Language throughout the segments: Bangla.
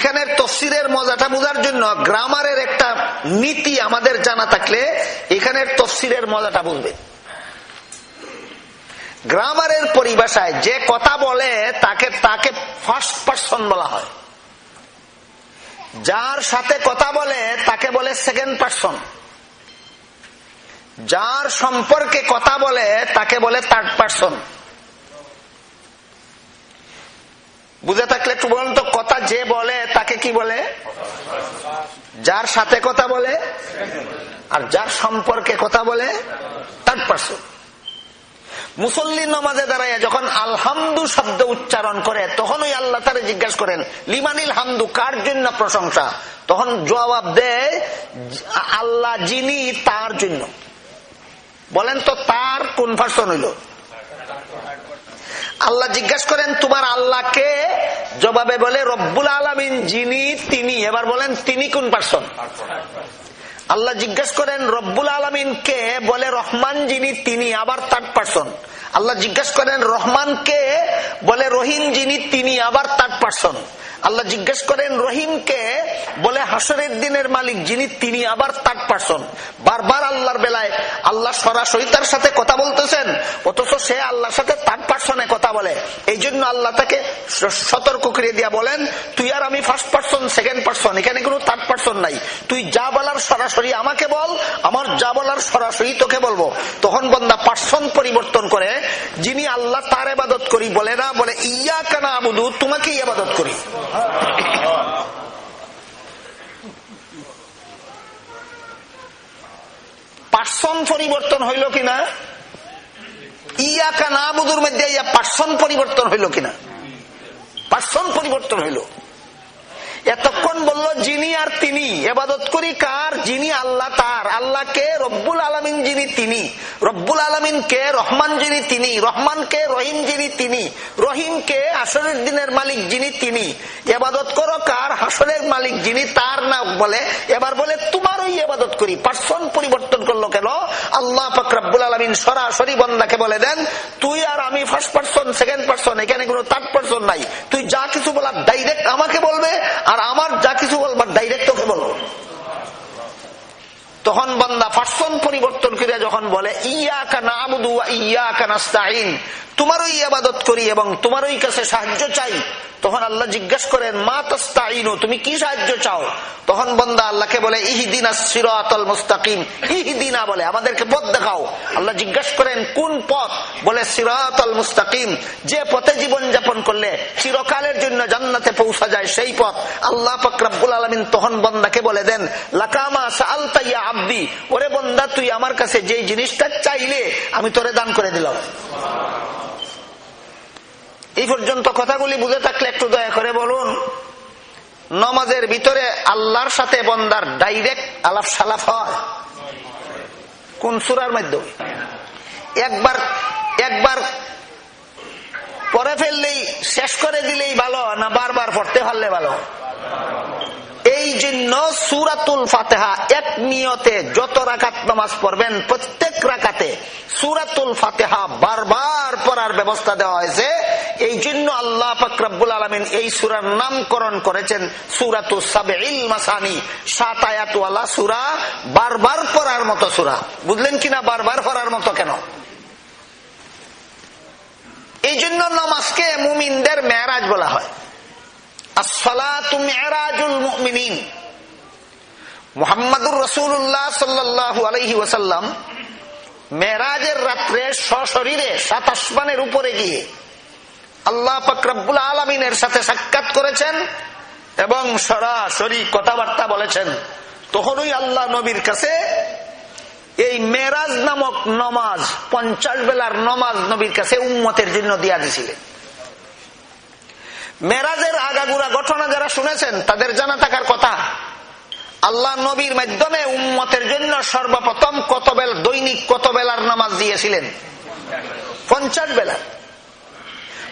এখানের তফসিরের মজাটা বোঝার জন্য গ্রামারের একটা নীতি আমাদের জানা থাকলে এখানের তফসিরের মজাটা বুঝবে। গ্রামারের পরিভাষায় যে কথা বলে তাকে তাকে ফার্স্ট পার্সন বলা হয়। যার সাথে কথা বলে তাকে বলে সেকেন্ড পার্সন যার সম্পর্কে কথা বলে তাকে বলে থার্ড পার্সন বুঝে থাকলে একটু বলুন তো, কথা যে বলে তাকে কি বলে? যার সাথে কথা বলে আর যার সম্পর্কে কথা বলে থার্ড পার্সন মুসল্লি নমাজে দাঁড়াইয়া যখন আলহামদু শব্দ উচ্চারণ করে তখন ওই আল্লাহ তারা জিজ্ঞাসা করেন, লিমানিল হামদু, কার জন্য প্রশংসা? তখন জবাব দেয় আল্লাহ যিনি তার জন্য। বলেন তো, তার কোন পার্সন হইল? আল্লাহ জিজ্ঞাসা করেন, তোমার আল্লাহকে? জবাবে বলে, রব্বুল আলমিন, যিনি, তিনি। এবার বলেন, তিনি কোন পার্সন আল্লাহ জিজ্ঞাসা করেন, রব্বুল আলমিন কে? বলে, রহমান যিনি, তিনি আবার থার্ড পার্সন আল্লাহ জিজ্ঞাসা করেন, রহমানকে বলে রহিম যিনি, তিনি আবার থার্ড পার্সন আল্লাহ জিজ্ঞেস করেন, রহিমকে বলে হাসরের দিনের মালিক যিনি, তিনি আবার থার্ড পার্সন বারবার আল্লাহর বেলায় আল্লাহ সরাসরি তার সাথে কথা বলতেছেন, অথচ সে আল্লাহর সাথে থার্ড পার্সনে কথা বলে। এই জন্য আল্লাহ তাকে সতর্ক করে দিয়া বলেন, তুই আর আমি ফার্স্ট পার্সন সেকেন্ড পার্সন এখানে কোনো থার্ড পার্সন নাই। তুই যা বলার সরাসরি আমাকে বল, আমার যা বলার সরাসরি তোকে বলব। তখন বন্দা পার্সন পরিবর্তন করে যিনি আল্লাহ তার এবাদত করি, বলে না, বলে ইয়া কানা আবুদু তোমাকেই আবাদত করি। পার্সন পরিবর্তন হইল কিনা? ইয়াকা না বুধুর মধ্যে ইয়া পার্সন পরিবর্তন হইল কিনা? পার্সন পরিবর্তন হইল। এতক্ষণ বলল, যিনি আর তিনি। এবাদত করি কার? যিনি আল্লাহ তার। আল্লাহকে রব্বুল আলমিন যিনি তিনি। রব্বুল আলমিন কে? রহমান যিনি তিনি। রহমান কে? রহিম যিনি তিনি। রহিম কে? আসরের দিনের মালিক যিনি তিনি। এবাদত করো কার? হাসরের মালিক যিনি তার না বলে। এবার বলে, তোমারই এবাদত করি। পার্সন পরিবর্তন করল কেন? আল্লাহ ফকরাবুল আলমিন সরাসরি বন্দাকে বলে দেন, তুই আর আমি ফার্স্ট পার্সন সেকেন্ড পার্সন এখানে কোনো থার্ড পার্সন নাই। তুই যা কিছু বলার ডাইরেক্ট আমাকে বলবে আর আমার যা কিছু বলবার ডাইরেক্ট তোকে বলব। তখন বন্দা ফার্সন পরিবর্তন করে যখন বলে ইয়া কানা ইয়া কানাস্তাইন তোমারই আবাদত করি এবং তোমারই কাছে সাহায্য চাই। তখন আল্লাহ জিজ্ঞেস করেন, মা তাস্তাইনু তুমি কি সাহায্য চাও? তখন বন্দা আল্লাহকে বলে, ইহিদিনা সিরাতল মুস্তাকিম। ইহিদিনা বলে, আমাদেরকে পথ দেখাও। আল্লাহ জিজ্ঞেস করেন, কোন পথ? বলে, সিরাতল মুস্তাকিম। যে পথে জীবন যাপন করলে চিরকালের জন্য জান্নাতে পৌঁছা যায় সেই পথ। আল্লাহ ফকরাবুল আলমিন তখন বন্দাকে বলে দেন লাকামা সালতাইয়া আব্দি। ওরে বন্দা, তুই আমার কাছে যে জিনিসটা চাইলে আমি তোরে দান করে দিলাম। এই পর্যন্ত কথাগুলি বুঝে থাকলে একটু দয়া করে বলুন। নমাজের ভিতরে আল্লাহর সাথে বন্দার ডাইরেক্ট আলাপ সালাফ হয়। কোন সুরার মাধ্যমে? একবার একবার পরে ফেললেই, শেষ করে দিলেই ভালো, না বারবার পড়তে পারলে ভালো? এই জন্য সুরাতুল ফাতেহা এক নিয়তে যত রাকাত নামাজ পড়বেন, প্রত্যেক রাকাতে সুরাতুল ফাতেহা বারবার পড়ার ব্যবস্থা দেওয়া হয়েছে। এই জন্য আল্লাহ আলমিন এই সুরার নামকরণ করেছেন সুরাতু সাত আয়াতওয়ালা সুরা বারবার পড়ার মতো সুরা। বুঝলেন কিনা? বারবার পড়ার মতো কেন? এই জন্য নামাজকে মুমিনদের মেয়ারাজ বলা হয়। মোহাম্মদুর রসুল্লাহ সাল্লাহু আলহি ওসাল্লাম মেরাজের রাত্রে সশরীরে সাত উপরে গিয়ে আল্লাহ ফকরাবুল আলমিনের সাথে সাক্ষাৎ করেছেন এবং সরাসরি কথাবার্তা বলেছেন। তখনই আল্লাহ নবীর কাছে এই মেরাজ নামক নমাজ, পঞ্চাশ বেলার নমাজ নবীর কাছে উম্মতের জন্য দিয়া দিছিলেন। মেরাজের আগাগুড়া ঘটনা যারা শুনেছেন, তাদের জানা থাকার কথা, আল্লাহ নবীর মাধ্যমে উম্মতের জন্য সর্বপ্রথম কত বেলা, দৈনিক কত বেলার নামাজ দিয়েছিলেন? পঞ্চাশ বেলা।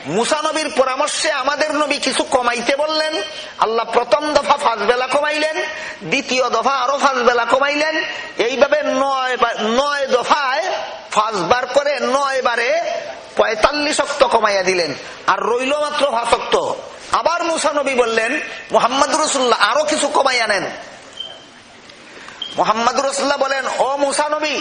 মুসানবীর পরামর্শে আমাদের নবী কিছু কমাইতে বললেন, আল্লাহ প্রথম দফা ফাঁস বেলা কমাইলেন, দ্বিতীয় দফা আরও ফাঁস বেলা কমাইলেন, এইভাবে নয় নয় দফায় ফাঁসবার করে নয় বারে পঁয়তাল্লিশ অক্ত কমাইয়া দিলেন। আর রইল মাত্র ভাষক্ত আবার মুসা নবী বললেন, মোহাম্মদ রসুল্লাহ আরও কিছু কমাইয়া নেন। মোহাম্মদ রসুল্লাহ বলেন, ও মুসা নবী,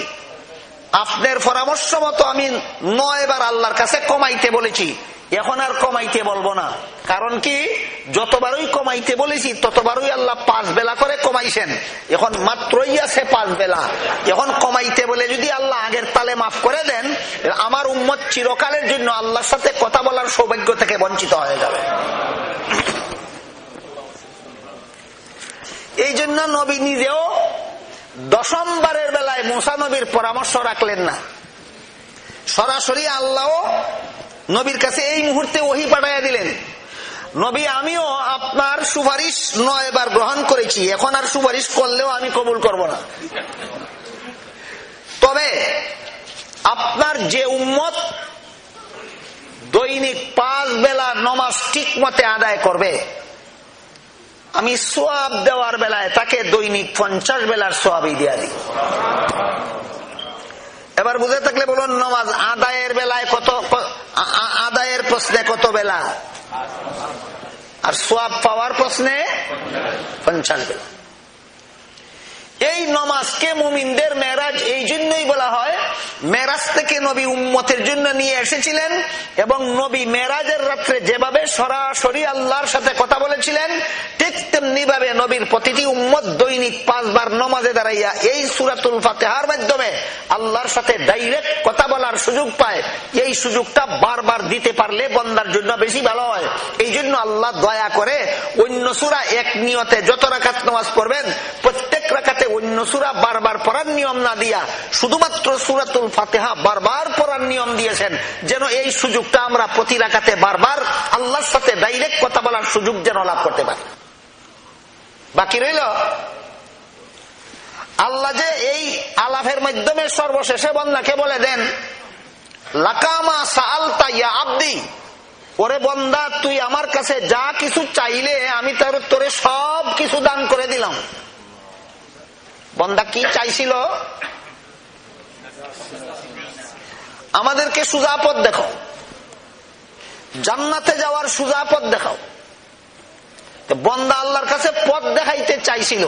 আপনার পরামর্শ মতো আমি নয় বার আল্লাহর কাছে কমাইতে বলেছি। এখন আর কমাইতে বলব না। কারণ কি? যতবারই কমাইতে বলেছি, ততবারই আল্লাহ পাঁচ বেলা করে কমাইছেন। এখন মাত্রই আছে পাঁচ বেলা। এখন কমাইতে বলে যদি আল্লাহ আগের তালে মাফ করে দেন, আমার উম্মত চিরকালের জন্য আল্লাহর সাথে কথা বলার সৌভাগ্য থেকে বঞ্চিত হয়ে যাবে। এই জন্য নবী নিজেও দশমবারের বেলায় মুসা নবীর পরামর্শ রাখলেন না। সরাসরি আল্লাহ নবীর কাছে এই মুহূর্তে ওহি পাঠাইয়া দিলেন। নবী, আমিও আপনার সুপারিশ নয় বার গ্রহণ করেছি। এখন আর সুপারিশ করলেও আমি কবুল করব না। তবে আপনার যে উম্মত দৈনিক পাঁচ বেলা নমাজ ঠিক মতে আদায় করবে, আমি সোয়াব দেওয়ার বেলায় তাকে দৈনিক পঞ্চাশ বেলার সোয়াবই দেওয়া দিই। এবার বুঝে থাকলে বলুন, নমাজ আদায়ের বেলায় কত আদায়ের প্রশ্নে কত বেলা? আর সোয়াব পাওয়ার প্রশ্নে পঞ্চাশ বেলা। এই নমাজকে মুমিনদের মেরাজ এই জন্যই বলা হয় মেরাজ থেকে নবী উম্মতের জন্য নিয়ে এসেছিলেন এবং নবী মেরাজের রাত্রে যেভাবে সরাসরি আল্লাহর সাথে কথা বলেছিলেন, ঠিক তেমনি ভাবে নবীর প্রতিটি উম্মত দৈনিক পাঁচবার নমাজে দাঁড়াইয়া এই সুরাতুল ফাতেহার মাধ্যমে আল্লাহর সাথে ডাইরেক্ট কথা বলার সুযোগ পায়। এই সুযোগটা বারবার দিতে পারলে বন্দার জন্য বেশি ভালো হয়। এই জন্য আল্লাহ দয়া করে অন্য সুরা এক নিয়তে যত রাখাত নামাজ পড়বেন, প্রত্যেক রাখাতে অন্য সুরা বারবার পড়ার নিয়ম না দিয়া শুধুমাত্র সুরাতুল ফাতেহা বারবার পড়ার নিয়ম দিয়েছেন, যেন এই সুযোগটা আমরা প্রতি রাখাতে বারবার আল্লাহর সাথে ডাইরেক্ট কথা বলার সুযোগ যেন লাভ করতে পারি। বাকি রইল, আল্লাহ যে এই আলাফের মাধ্যমে সর্বশেষে বন্দাকে বলে দেন আব্দি, ওরে বন্দা, তুই আমার কাছে যা কিছু চাইলে আমি তার তোরে সব কিছু দান করে দিলাম। বন্দা কি চাইছিল? আমাদেরকে সুজাপদ দেখাও। জান্নাতে যাওয়ার সুজাপদ দেখাও। বন্দা আল্লাহর কাছে পথ দেখাইতে চাইছিল।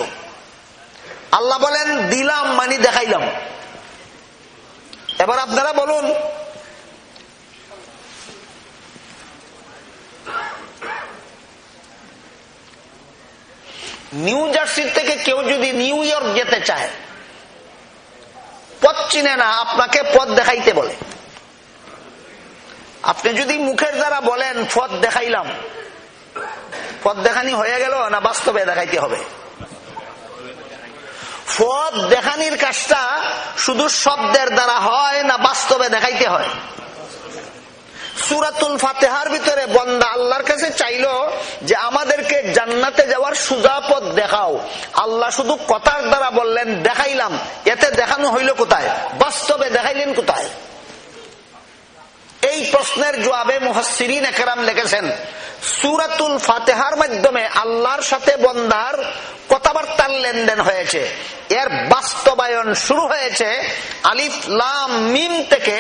আল্লাহ বলেন, দিলাম মানি দেখাইলাম। এবার আপনারা বলুন নিউ জার্সি থেকে কেউ যদি নিউ ইয়র্ক যেতে চায়, পথ চিনে না, আপনাকে পথ দেখাইতে বলে। আপনি যদি মুখের দ্বারা বলেন, পথ দেখাইলাম। পথ দেখানি হয়ে গেল না বাস্তবে দেখাইতে হবে? পথ দেখানির কাজটা শুধু শব্দের দ্বারা হয় না বাস্তবে দেখাইতে হয়? সুরাতুল ফাতেহার ভিতরে বন্দা আল্লাহর কাছে চাইল যে আমাদেরকে জান্নাতে যাওয়ার সুজাপদ দেখাও। আল্লাহ শুধু কথার দ্বারা বললেন, দেখাইলাম। এতে দেখানো হইল কোথায়? বাস্তবে দেখাইলেন কোথায়? এই প্রশ্নের জবাবে মুহাসিরিন একরাম লিখেছেন, সুরাতুল ফাতেহার মাধ্যমে আল্লাহর সাথে বন্দার কথাবার্তার লেনদেন হয়েছে। এর বাস্তবায়ন শুরু হয়েছে আলিফ লাম মিম থেকে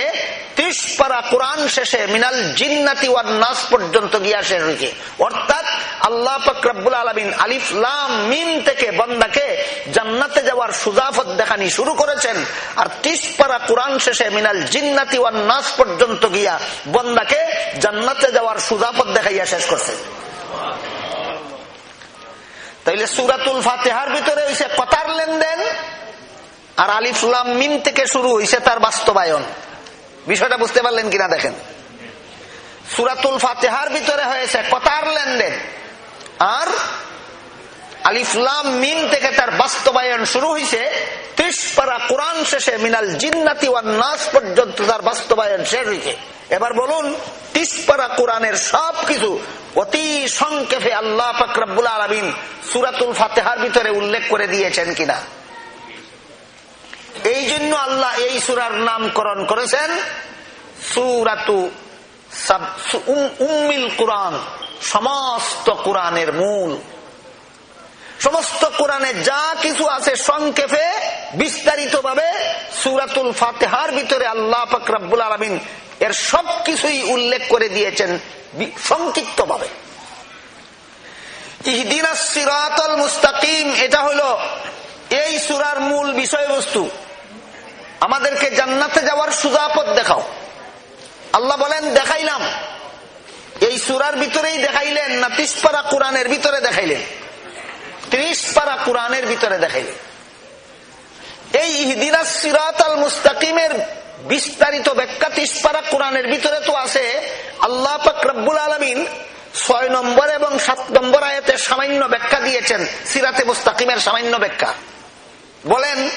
পারা কোরআন শেষে মিনাল জিন্নাতি নাস পর্যন্ত গিয়া শেষ হয়েছে অর্থাৎ আল্লাহ আলমিন থেকে বন্দাকে জান্নাতে যাওয়ার সুজাফত দেখানি শুরু করেছেন। আর ত্রিশ পারা কোরআন শেষে মিনাল জিন্নাতি নাস পর্যন্ত গিয়া বন্দাকে জান্নাতে যাওয়ার সুজাফত দেখাইয়া শেষ করছে। তাইলে সুরাতুল ফাতেহার ভিতরে হয়েছে কথার লেনদেন, আর আলিফুল্লাম মিম থেকে শুরু হয়েছে তার বাস্তবায়ন। বিষয়টা বুঝতে পারলেন কিনা দেখেন। সুরাতুল ফাতেহার ভিতরে হয়েছে কথার লেনদেন। আর আলিফলাম মিম থেকে তার বাস্তবায়ন শুরু হয়েছে কোরআন শেষে মিনাল জিন্নাতি নাস পর্যন্ত তার বাস্তবায়ন শেষ হয়েছে এবার বলুন, ত্রিশ কোরআনের সব কিছু অতি সংক্ষেপে আল্লাহ ফকরাবুল আলমিন সুরাতুল ফাতেহার ভিতরে উল্লেখ করে দিয়েছেন কিনা? এই জন্য আল্লাহ এই সুরার নামকরণ করেছেন সুরাতু উম্মিল কোরআন, সমস্ত কোরআনের মূল। সমস্ত কোরআনে যা কিছু আছে সংক্ষেপে বিস্তারিত ভাবে সুরাতুল ফাতেহার ভিতরে আল্লাহ ফকরাবুল আলমিন এর সবকিছুই উল্লেখ করে দিয়েছেন সংক্ষিপ্ত ভাবে ইহদিনা মুস্তাকিম, এটা হলো এই সুরার মূল বিষয়বস্তু। আমাদেরকে জান্নাতে যাওয়ার সুজাপদ দেখাও। আল্লাহ বলেন, দেখাইলাম। এই সুরার ভিতরেই দেখাইলেন না ত্রিশ পারা কোরআনের ভিতরে দেখাইলেন। ত্রিশ পারা কোরআনের ভিতরে দেখাইলেন। এই ইহদিনা সিরাত আল মুস্তাকিমের বিস্তারিত ব্যাখ্যা ত্রিশ পারা কোরআনের ভিতরে তো আছে। আল্লাহ রব্বুল আলমিন ছয় নম্বর এবং সাত নম্বর আয়তে সামান্য ব্যাখ্যা দিয়েছেন, সিরাতে মুস্তাকিমের সামান্য ব্যাখ্যা। বলেন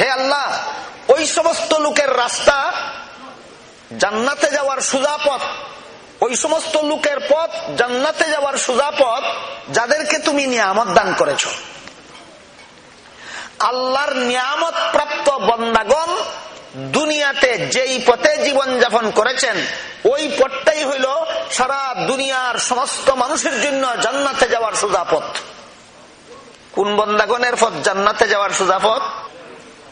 হে আল্লাহ, ওই সমস্ত লোকের রাস্তা জান্নাতে যাওয়ার ওই সমস্ত লোকের পথ জান্নাতে যাওয়ার যাদেরকে তুমি নিয়ামত দান করেছ। আল্লাহর নিয়ামত প্রাপ্ত বন্দাগণ দুনিয়াতে যেই পথে জীবন যাপন করেছেন, ওই পথটাই হইল সারা দুনিয়ার সমস্ত মানুষের জন্য জান্নাতে যাওয়ার সুজা পথ। কোন বন্দাগণের পথ জান্নাতে যাওয়ার সুজা পথ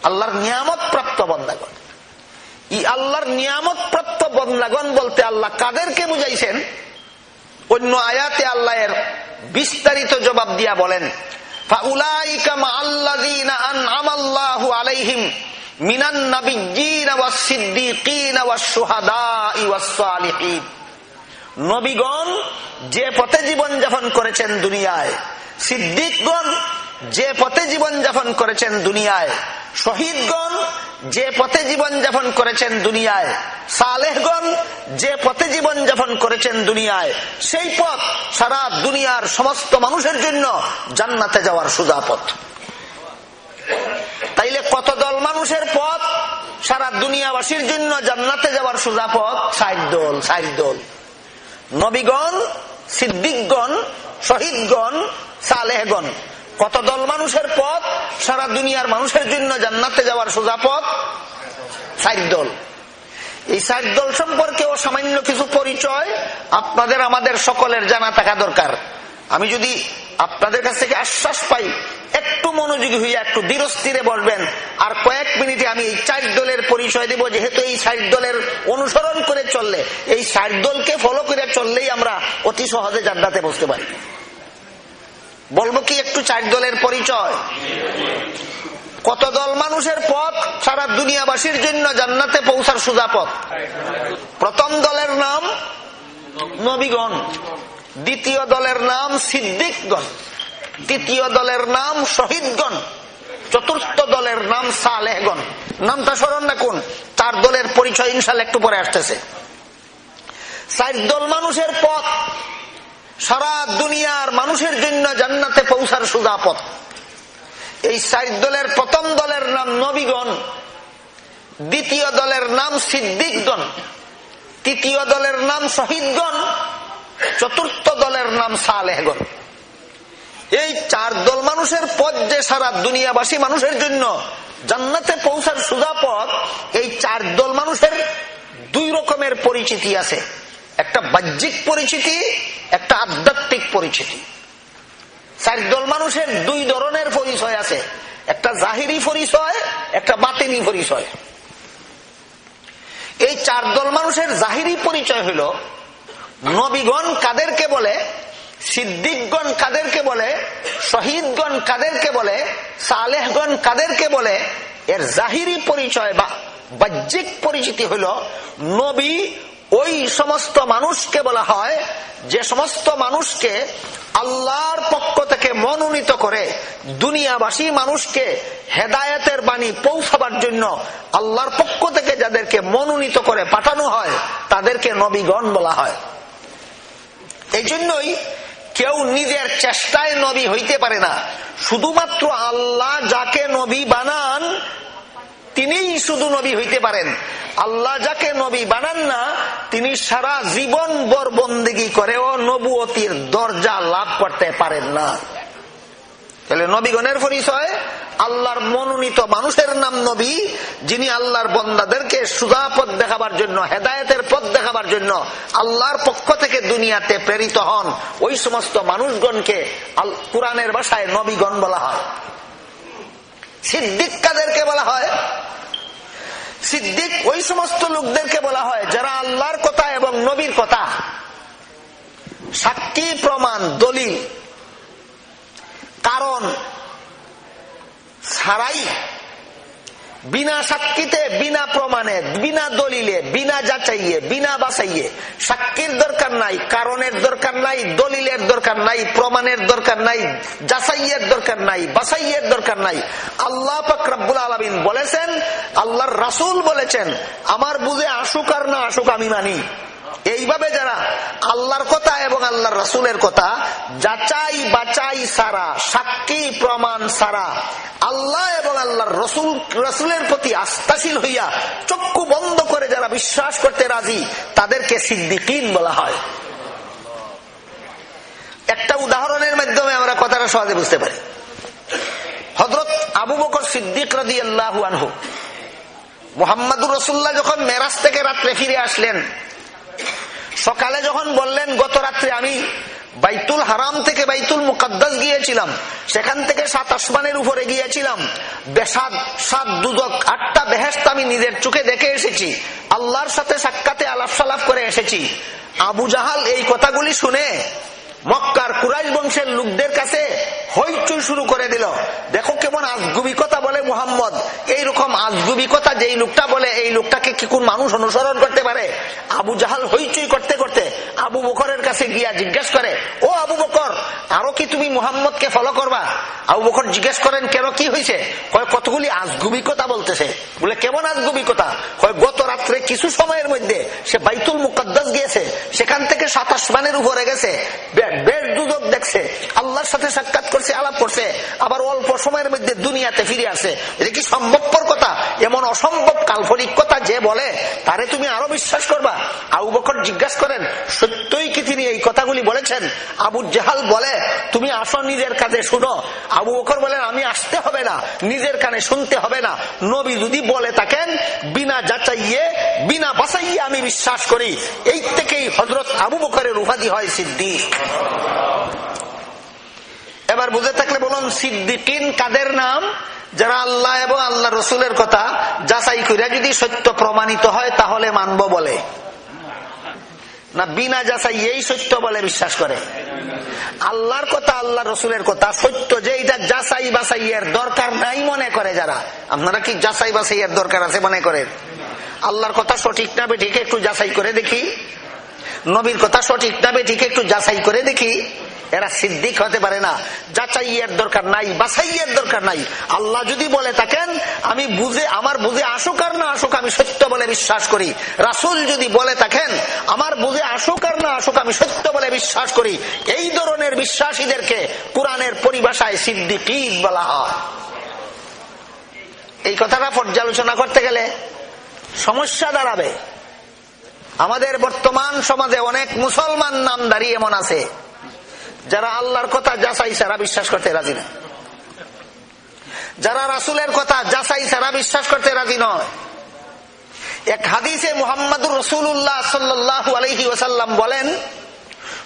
আল্লাহর নিয়ামত প্রাপ্ত বন্দাগণ। ই আল্লাহর নিয়ামত প্রাপ্ত বন্দাগণ বলতে আল্লাহ কাদেরকে বুঝাইছেন? অন্য আয়াতে আল্লাহ এর বিস্তারিত জবাব দিয়া বলেন নবীগণ যে পথে জীবন যাপন করেছেন দুনিয়ায় সিদ্দিকগণ যে পথে জীবন যাপন করেছেন দুনিয়ায়, শহীদগণ যে পথে জীবন যাপন করেছেন দুনিয়ায়, সালেহগণ যে পথে জীবন যাপন করেছেন দুনিয়ায়, সেই পথ সারা দুনিয়ার সমস্ত মানুষের জন্য জান্নাতে যাওয়ার সুজা পথ। তাইলে কত দল মানুষের পথ? সারা দুনিয়াবাসীর জন্য জান্নাতে যাওয়ার সুজা পথ? সাইড দল সাইড দল। নবীগণ, সিদ্দিকগণ, শহীদগণ, সালেহগণ। কত দল মানুষের পথ? সারা দুনিয়ার মানুষের জন্য জান্নাতে যাওয়ার সোজা পথ? সাইড দল। এই সাইড দল সম্পর্কে সামান্য কিছু পরিচয় আপনাদের, আমাদের সকলের জানা থাকা দরকার। আমি যদি আপনাদের কাছ থেকে আশ্বাস পাই, একটু মনোযোগী হইয়া একটু দৃঢ়স্থিরে বসবেন, আর কয়েক মিনিটে আমি এই চার দলের পরিচয় দেব, যেহেতু এই ষাট দলের অনুসরণ করে চললে, এই ষাট দলকে ফলো করে চললেই আমরা অতি সহজে জান্নাতে বসতে পারি। বলব কি একটু চার দলের পরিচয়? কত দল মানুষের পথ সারা দুনিয়াবাসীর জন্য জান্নাতে পৌঁছার সুজা পথ? প্রথম দলের নাম নবীগণ। দ্বিতীয় দলের নাম সিদ্দিকগণ, তৃতীয় দলের নাম শহীদগণ, চতুর্থ দলের নাম সালেহগণ। নামটা স্মরণ রাখুন, চার দলের পরিচয় ইনশাল একটু পরে আসতেছে। চার দল মানুষের পথ, সারা দুনিয়ার মানুষের জন্য জান্নাতে পৌঁছার সুজা পথ। এই সাইড দলের প্রথম দলের নাম নবীগণ, দ্বিতীয় দলের নাম সিদ্দিকগণ, তৃতীয় দলের নাম শহীদগণ চতুর্থ দলের নাম সালেহগণ এই চার দল মানুষের পথ যে সারা দুনিয়াবাসী মানুষের জন্য জান্নাতে পৌঁছার সুজা পথ, এই চার দল মানুষের দুই রকমের পরিচিতি আছে। একটা বাহ্যিক পরিচিতি, একটা আধ্যাত্মিক পরিচিতি। চার দল মানুষের দুই ধরনের পরিচয় আছে। একটা জাহিরি পরিচয়, একটা বাতিনি পরিচয়। এই চার দল মানুষের জাহিরি পরিচয় হইল নবীগণ কাদেরকে বলে, সিদ্দিকগণ কাদেরকে বলে, শহীদগণ কাদেরকে বলে, সালেহগণ কাদেরকে বলে, এর জাহিরি পরিচয় বা বাহ্যিক পরিচিতি হইল নবী ওই সমস্ত মানুষকে বলা হয়, যে সমস্ত মানুষকে আল্লাহর পক্ষ থেকে মনোনীত করে দুনিয়াবাসী মানুষকে হেদায়তের বাণী পৌঁছাবার জন্য আল্লাহর পক্ষ থেকে যাদেরকে মনোনীত করে পাঠানো হয়, তাদেরকে নবীগণ বলা হয়। এই জন্যই কেউ নিজের চেষ্টায় নবী হইতে পারে না। শুধুমাত্র আল্লাহ যাকে নবী বানান, তিনিই শুধু নবী হইতে পারেন। আল্লাহ যাকে নবী বানান না, তিনি সারা জীবন বর বন্দিগি করেও নবুয়তির দরজা লাভ করতে পারেন না। তাহলে নবীগণের পরিচয়? আল্লাহর মনোনীত মানুষের নাম নবী, যিনি আল্লাহর বন্দাদেরকে সুজা পথ দেখাবার জন্য, হেদায়তের পথ দেখাবার জন্য আল্লাহর পক্ষ থেকে দুনিয়াতে প্রেরিত হন। ওই সমস্ত মানুষগণকে কোরআনের ভাষায় নবীগণ বলা হয়। সিদ্দিক কাদেরকে বলা হয়? সিদ্দিক ওই সমস্ত লোকদেরকে বলা হয় যারা আল্লাহর কথা এবং নবীর কথা। সাক্ষী, প্রমাণ, দলিল। কারণ ছাড়াই বিনা সাক্ষীতে, বিনা প্রমাণে, বিনা দলিলে, বিনা যাচাইয়ে, বিনা বাসাইয়ে সাক্ষীর দরকার নাই, কারণের দরকার নাই, দলিলের দরকার নাই, প্রমাণের দরকার নাই, যাচাইয়ের দরকার নাই বাসাইয়ের দরকার নাই। আল্লাহ ফাকরাবুল আলমিন বলেছেন, আল্লাহর রাসুল বলেছেন, আমার বুঝে আসুক আর না আসুক আমি মানি। এইভাবে যারা আল্লাহর কথা এবং আল্লাহর রসুলের কথা যাচাই বাচাই সারা, সাক্ষী প্রমাণ সারা, আল্লাহ এবং আল্লাহর রসুল, রসুলের প্রতি আস্থাশীল হইয়া চক্ষু বন্ধ করে যারা বিশ্বাস করতে রাজি, তাদেরকে সিদ্দিকিন বলা হয়। একটা উদাহরণের মাধ্যমে আমরা কথাটা সহজে বুঝতে পারি। হজরত আবু বকর সিদ্দিক রাজি আল্লাহ মোহাম্মদুর রসুল্লাহ যখন মেরাজ থেকে রাত্রে ফিরে আসলেন সকালে যখন বললেন, গত রাত্রে আমি বাইতুল হারাম থেকে বাইতুল মুকাদ্দাস গিয়েছিলাম, সেখান থেকে সাত আসমানের উপরে গিয়েছিলাম, বেসাদ, সাত দুদক, আটটা বেহেস্ত আমি নিজের চোখে দেখে এসেছি, আল্লাহর সাথে সাক্ষাতে আলাপ সালাপ করে এসেছি। আবু জাহাল এই কথাগুলি শুনে মক্কার কুরাইশ বংশের লোকদের কাছে হইচই শুরু করে দিল। দেখো কেমন আজগুবি কথা বলে মুহাম্মদ। এইরকম আজগুবি কথা যেই লোকটা বলে, এই লোকটাকে কি কোন মানুষ অনুসরণ করতে পারে? আবু জাহাল হইচই করতে করতে আবু বকরের কাছে গিয়া জিজ্ঞেস করে, ও আবু বকর, আরও কি তুমি মুহাম্মদকে ফলো করবা? আবু বকর জিজ্ঞেস করেন, কেন কি হয়েছে কয়, কতগুলি আজগুবি কথা বলতেছে। বলে, কেমন আজগুবি কথা? কয়, গত রাত্রে কিছু সময়ের মধ্যে সে বাইতুল মুকদ্দাস গিয়েছে। সেখান থেকে সাতাশ আসমানের উপরে গেছে। বেশ দুদক দেখছে। আল্লাহর সাথে সাক্ষাৎ করছে আলাপ করছে, আবার অল্প সময়ের মধ্যে দুনিয়াতে ফিরে আসে। এটা কি সম্ভবপর কথা? এমন অসম্ভব কাল্পনিক কথা যে বলে, তারে তুমি আরও বিশ্বাস করবা? আবু বকর জিজ্ঞাসা করেন, সত্যই কি তিনি এই কথাগুলি বলেছেন? আবু জাহাল বলে, তুমি আসো নিজের কাজে শুনো। আবু বকর বলেন, আমি আসতে হবে না, নিজের কানে শুনতে হবে না। নবী যদি বলে থাকেন, বিনা যাচাইয়ে, বিনা বাসাইয়ে আমি বিশ্বাস করি। এই থেকেই হজরত আবু বকরের উপাধি হয় সিদ্ধি এবার বুঝে থাকলে বলুন, সিদ্দিকিন কাদের নাম? যারা আল্লাহ এবং আল্লাহ রসুলের কথা যাচাই করিয়া যদি সত্য প্রমাণিত হয়, তাহলে মানব বলে। না, বিনা যাচাই এই সত্য বলে বিশ্বাস করে। আল্লাহর কথা, আল্লাহ রসুলের কথা, সত্য যে এটা যাচাই বাছাইয়ের দরকার নাই মনে করে যারা। আপনারা কি যাচাই বাছাইয়ের দরকার আছে মনে করেন আল্লাহর কথা সঠিক না বেঠিক একটু যাচাই করে দেখি। নবীর কথা সঠিক না বেঠিক একটু যাচাই করে দেখি। এরা সিদ্দিক হতে পারে না, যাচাইয়ের দরকার নাই, বাছাইয়ের দরকার নাই। আল্লাহ যদি বলে থাকেন, আমি বুঝে, আমার বুঝে আসুক আর না আসুক, আমি সত্য বলে বিশ্বাস করি। রাসুল যদি বলে থাকেন, আমার বুঝে আসুক আর না আসুক, আমি সত্য বলে বিশ্বাস করি। এই ধরনের বিশ্বাসীদেরকে কোরআনের পরিভাষায় সিদ্দিক বলা হয়। এই কথাটা পর্যালোচনা করতে গেলে সমস্যা দাঁড়াবে। আমাদের বর্তমান সমাজে অনেক মুসলমান নামদারি এমন আছে। যারা আল্লাহর কথা যাচাই সারা বিশ্বাস করতে রাজি না। যারা রাসুলের কথা যাচাই সারা বিশ্বাস করতে রাজি নয়। এক হাদিসে মোহাম্মদুর রসুল্লাহ সাল্লাহ আলহি ওসাল্লাম বলেন,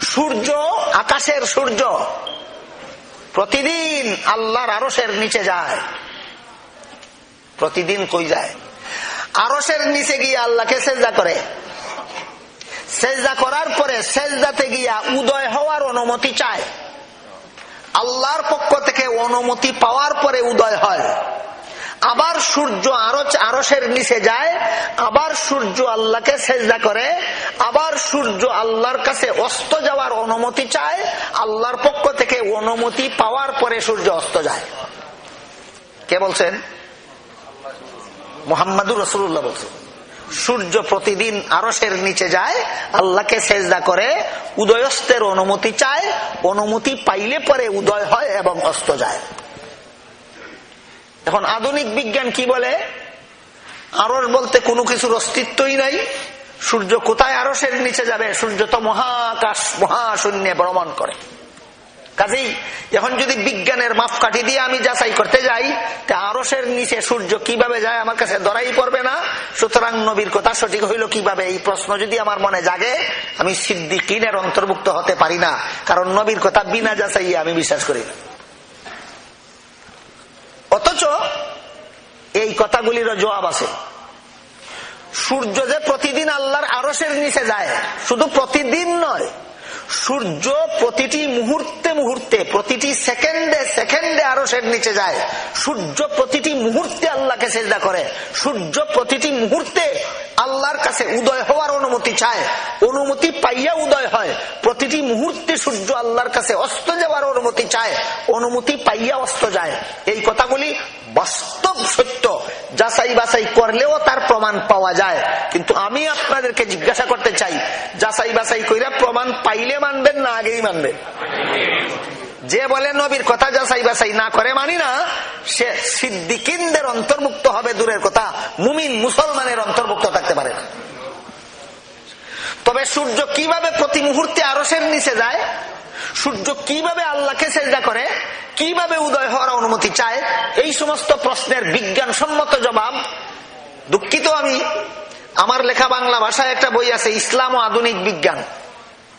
সূর্য আকাশের সূর্য প্রতিদিন আল্লাহর আরসের নিচে যায়। প্রতিদিন কই যায়? আরসের নিচে গিয়ে আল্লাহকে সেজা করে। সেজদা করার পরে সেজদাতে গিয়া উদয় হওয়ার অনুমতি চায়। আল্লাহর পক্ষ থেকে অনুমতি পাওয়ার পরে উদয় হয়। আবার সূর্য আরও আরসের নিচে যায়, আবার সূর্য আল্লাহকে সেজদা করে, আবার সূর্য আল্লাহর কাছে অস্ত যাওয়ার অনুমতি চায়, আল্লাহর পক্ষ থেকে অনুমতি পাওয়ার পরে সূর্য অস্ত যায়। কে বলছেন? মোহাম্মদুর রসুল্লাহ বলছেন। সূর্য প্রতিদিন আরসের নিচে যায়, আল্লাহকে সেজদা করে, উদয়স্তের অনুমতি চায়, অনুমতি পাইলে পরে উদয় হয় এবং অস্ত যায়। এখন আধুনিক বিজ্ঞান কি বলে? আরস বলতে কোনো কিছুর অস্তিত্বই নাই। সূর্য কোথায় আরসের নিচে যাবে? সূর্য তো মহাকাশ, মহাশূন্যে ভ্রমণ করে। কাজেই এখন যদি বিজ্ঞানের মাপকাঠি দিয়ে আমি যাচাই করতে যাই, তা আরসের নিচে সূর্য কীভাবে যায় আমার কাছে ধরাই পড়বে না। সুতরাং নবীর কথা সঠিক হইল কীভাবে? এই প্রশ্ন যদি আমার মনে জাগে, আমি সিদ্দিকিনের অন্তর্ভুক্ত হতে পারি না। কারণ নবীর কথা বিনা যাচাইয়ে আমি বিশ্বাস করি না। অথচ এই কথাগুলির জবাব আছে। সূর্য যে প্রতিদিন আল্লাহর আরসের নিচে যায়, শুধু প্রতিদিন নয় সূর্য প্রতিটি মুহূর্তে মুহূর্তে, প্রতিটি সেকেন্ডে সেকেন্ডে আরও সের নিচে যায়। সূর্য প্রতিটি মুহূর্তে আল্লাহকে চেষ্টা করে। সূর্য প্রতিটি মুহূর্তে আল্লাহর কাছে উদয় হওয়ার অনুমতি চায়। অনুমতি পাইয়া উদয় হয়। প্রতিটি মুহূর্তে সূর্য আল্লাহর কাছে অস্ত যাওয়ার অনুমতি চায়। অনুমতি পাইয়া অস্ত যায়। এই কথাগুলি বাস্তব সত্য, যাচাই বাছাই করলেও তার প্রমাণ পাওয়া যায়। কিন্তু আমি আপনাদেরকে জিজ্ঞাসা করতে চাই, যাচাই বাছাই কইরা প্রমাণ পাইলে মানবেন না আগেই মানবেন? যে বলে নবীর কথা যাচাই বাছাই না করে মানি না, সে সিদ্দিকিনদের অন্তর্ভুক্ত হবে দূরের কথা, মুমিন মুসলমানের অন্তর্ভুক্ত থাকতে পারে তবে সূর্য কীভাবে প্রতি মুহূর্তে আরসের নিচে যায়? সূর্য কীভাবে আল্লাহকে চেষ্টা করে, কীভাবে উদয় হওয়ার অনুমতি চায়, এই সমস্ত প্রশ্নের বিজ্ঞান সম্মত জবাব। দুঃখিত আমি, আমার লেখা বাংলা ভাষায় একটা বই আছে, ইসলাম ও আধুনিক বিজ্ঞান।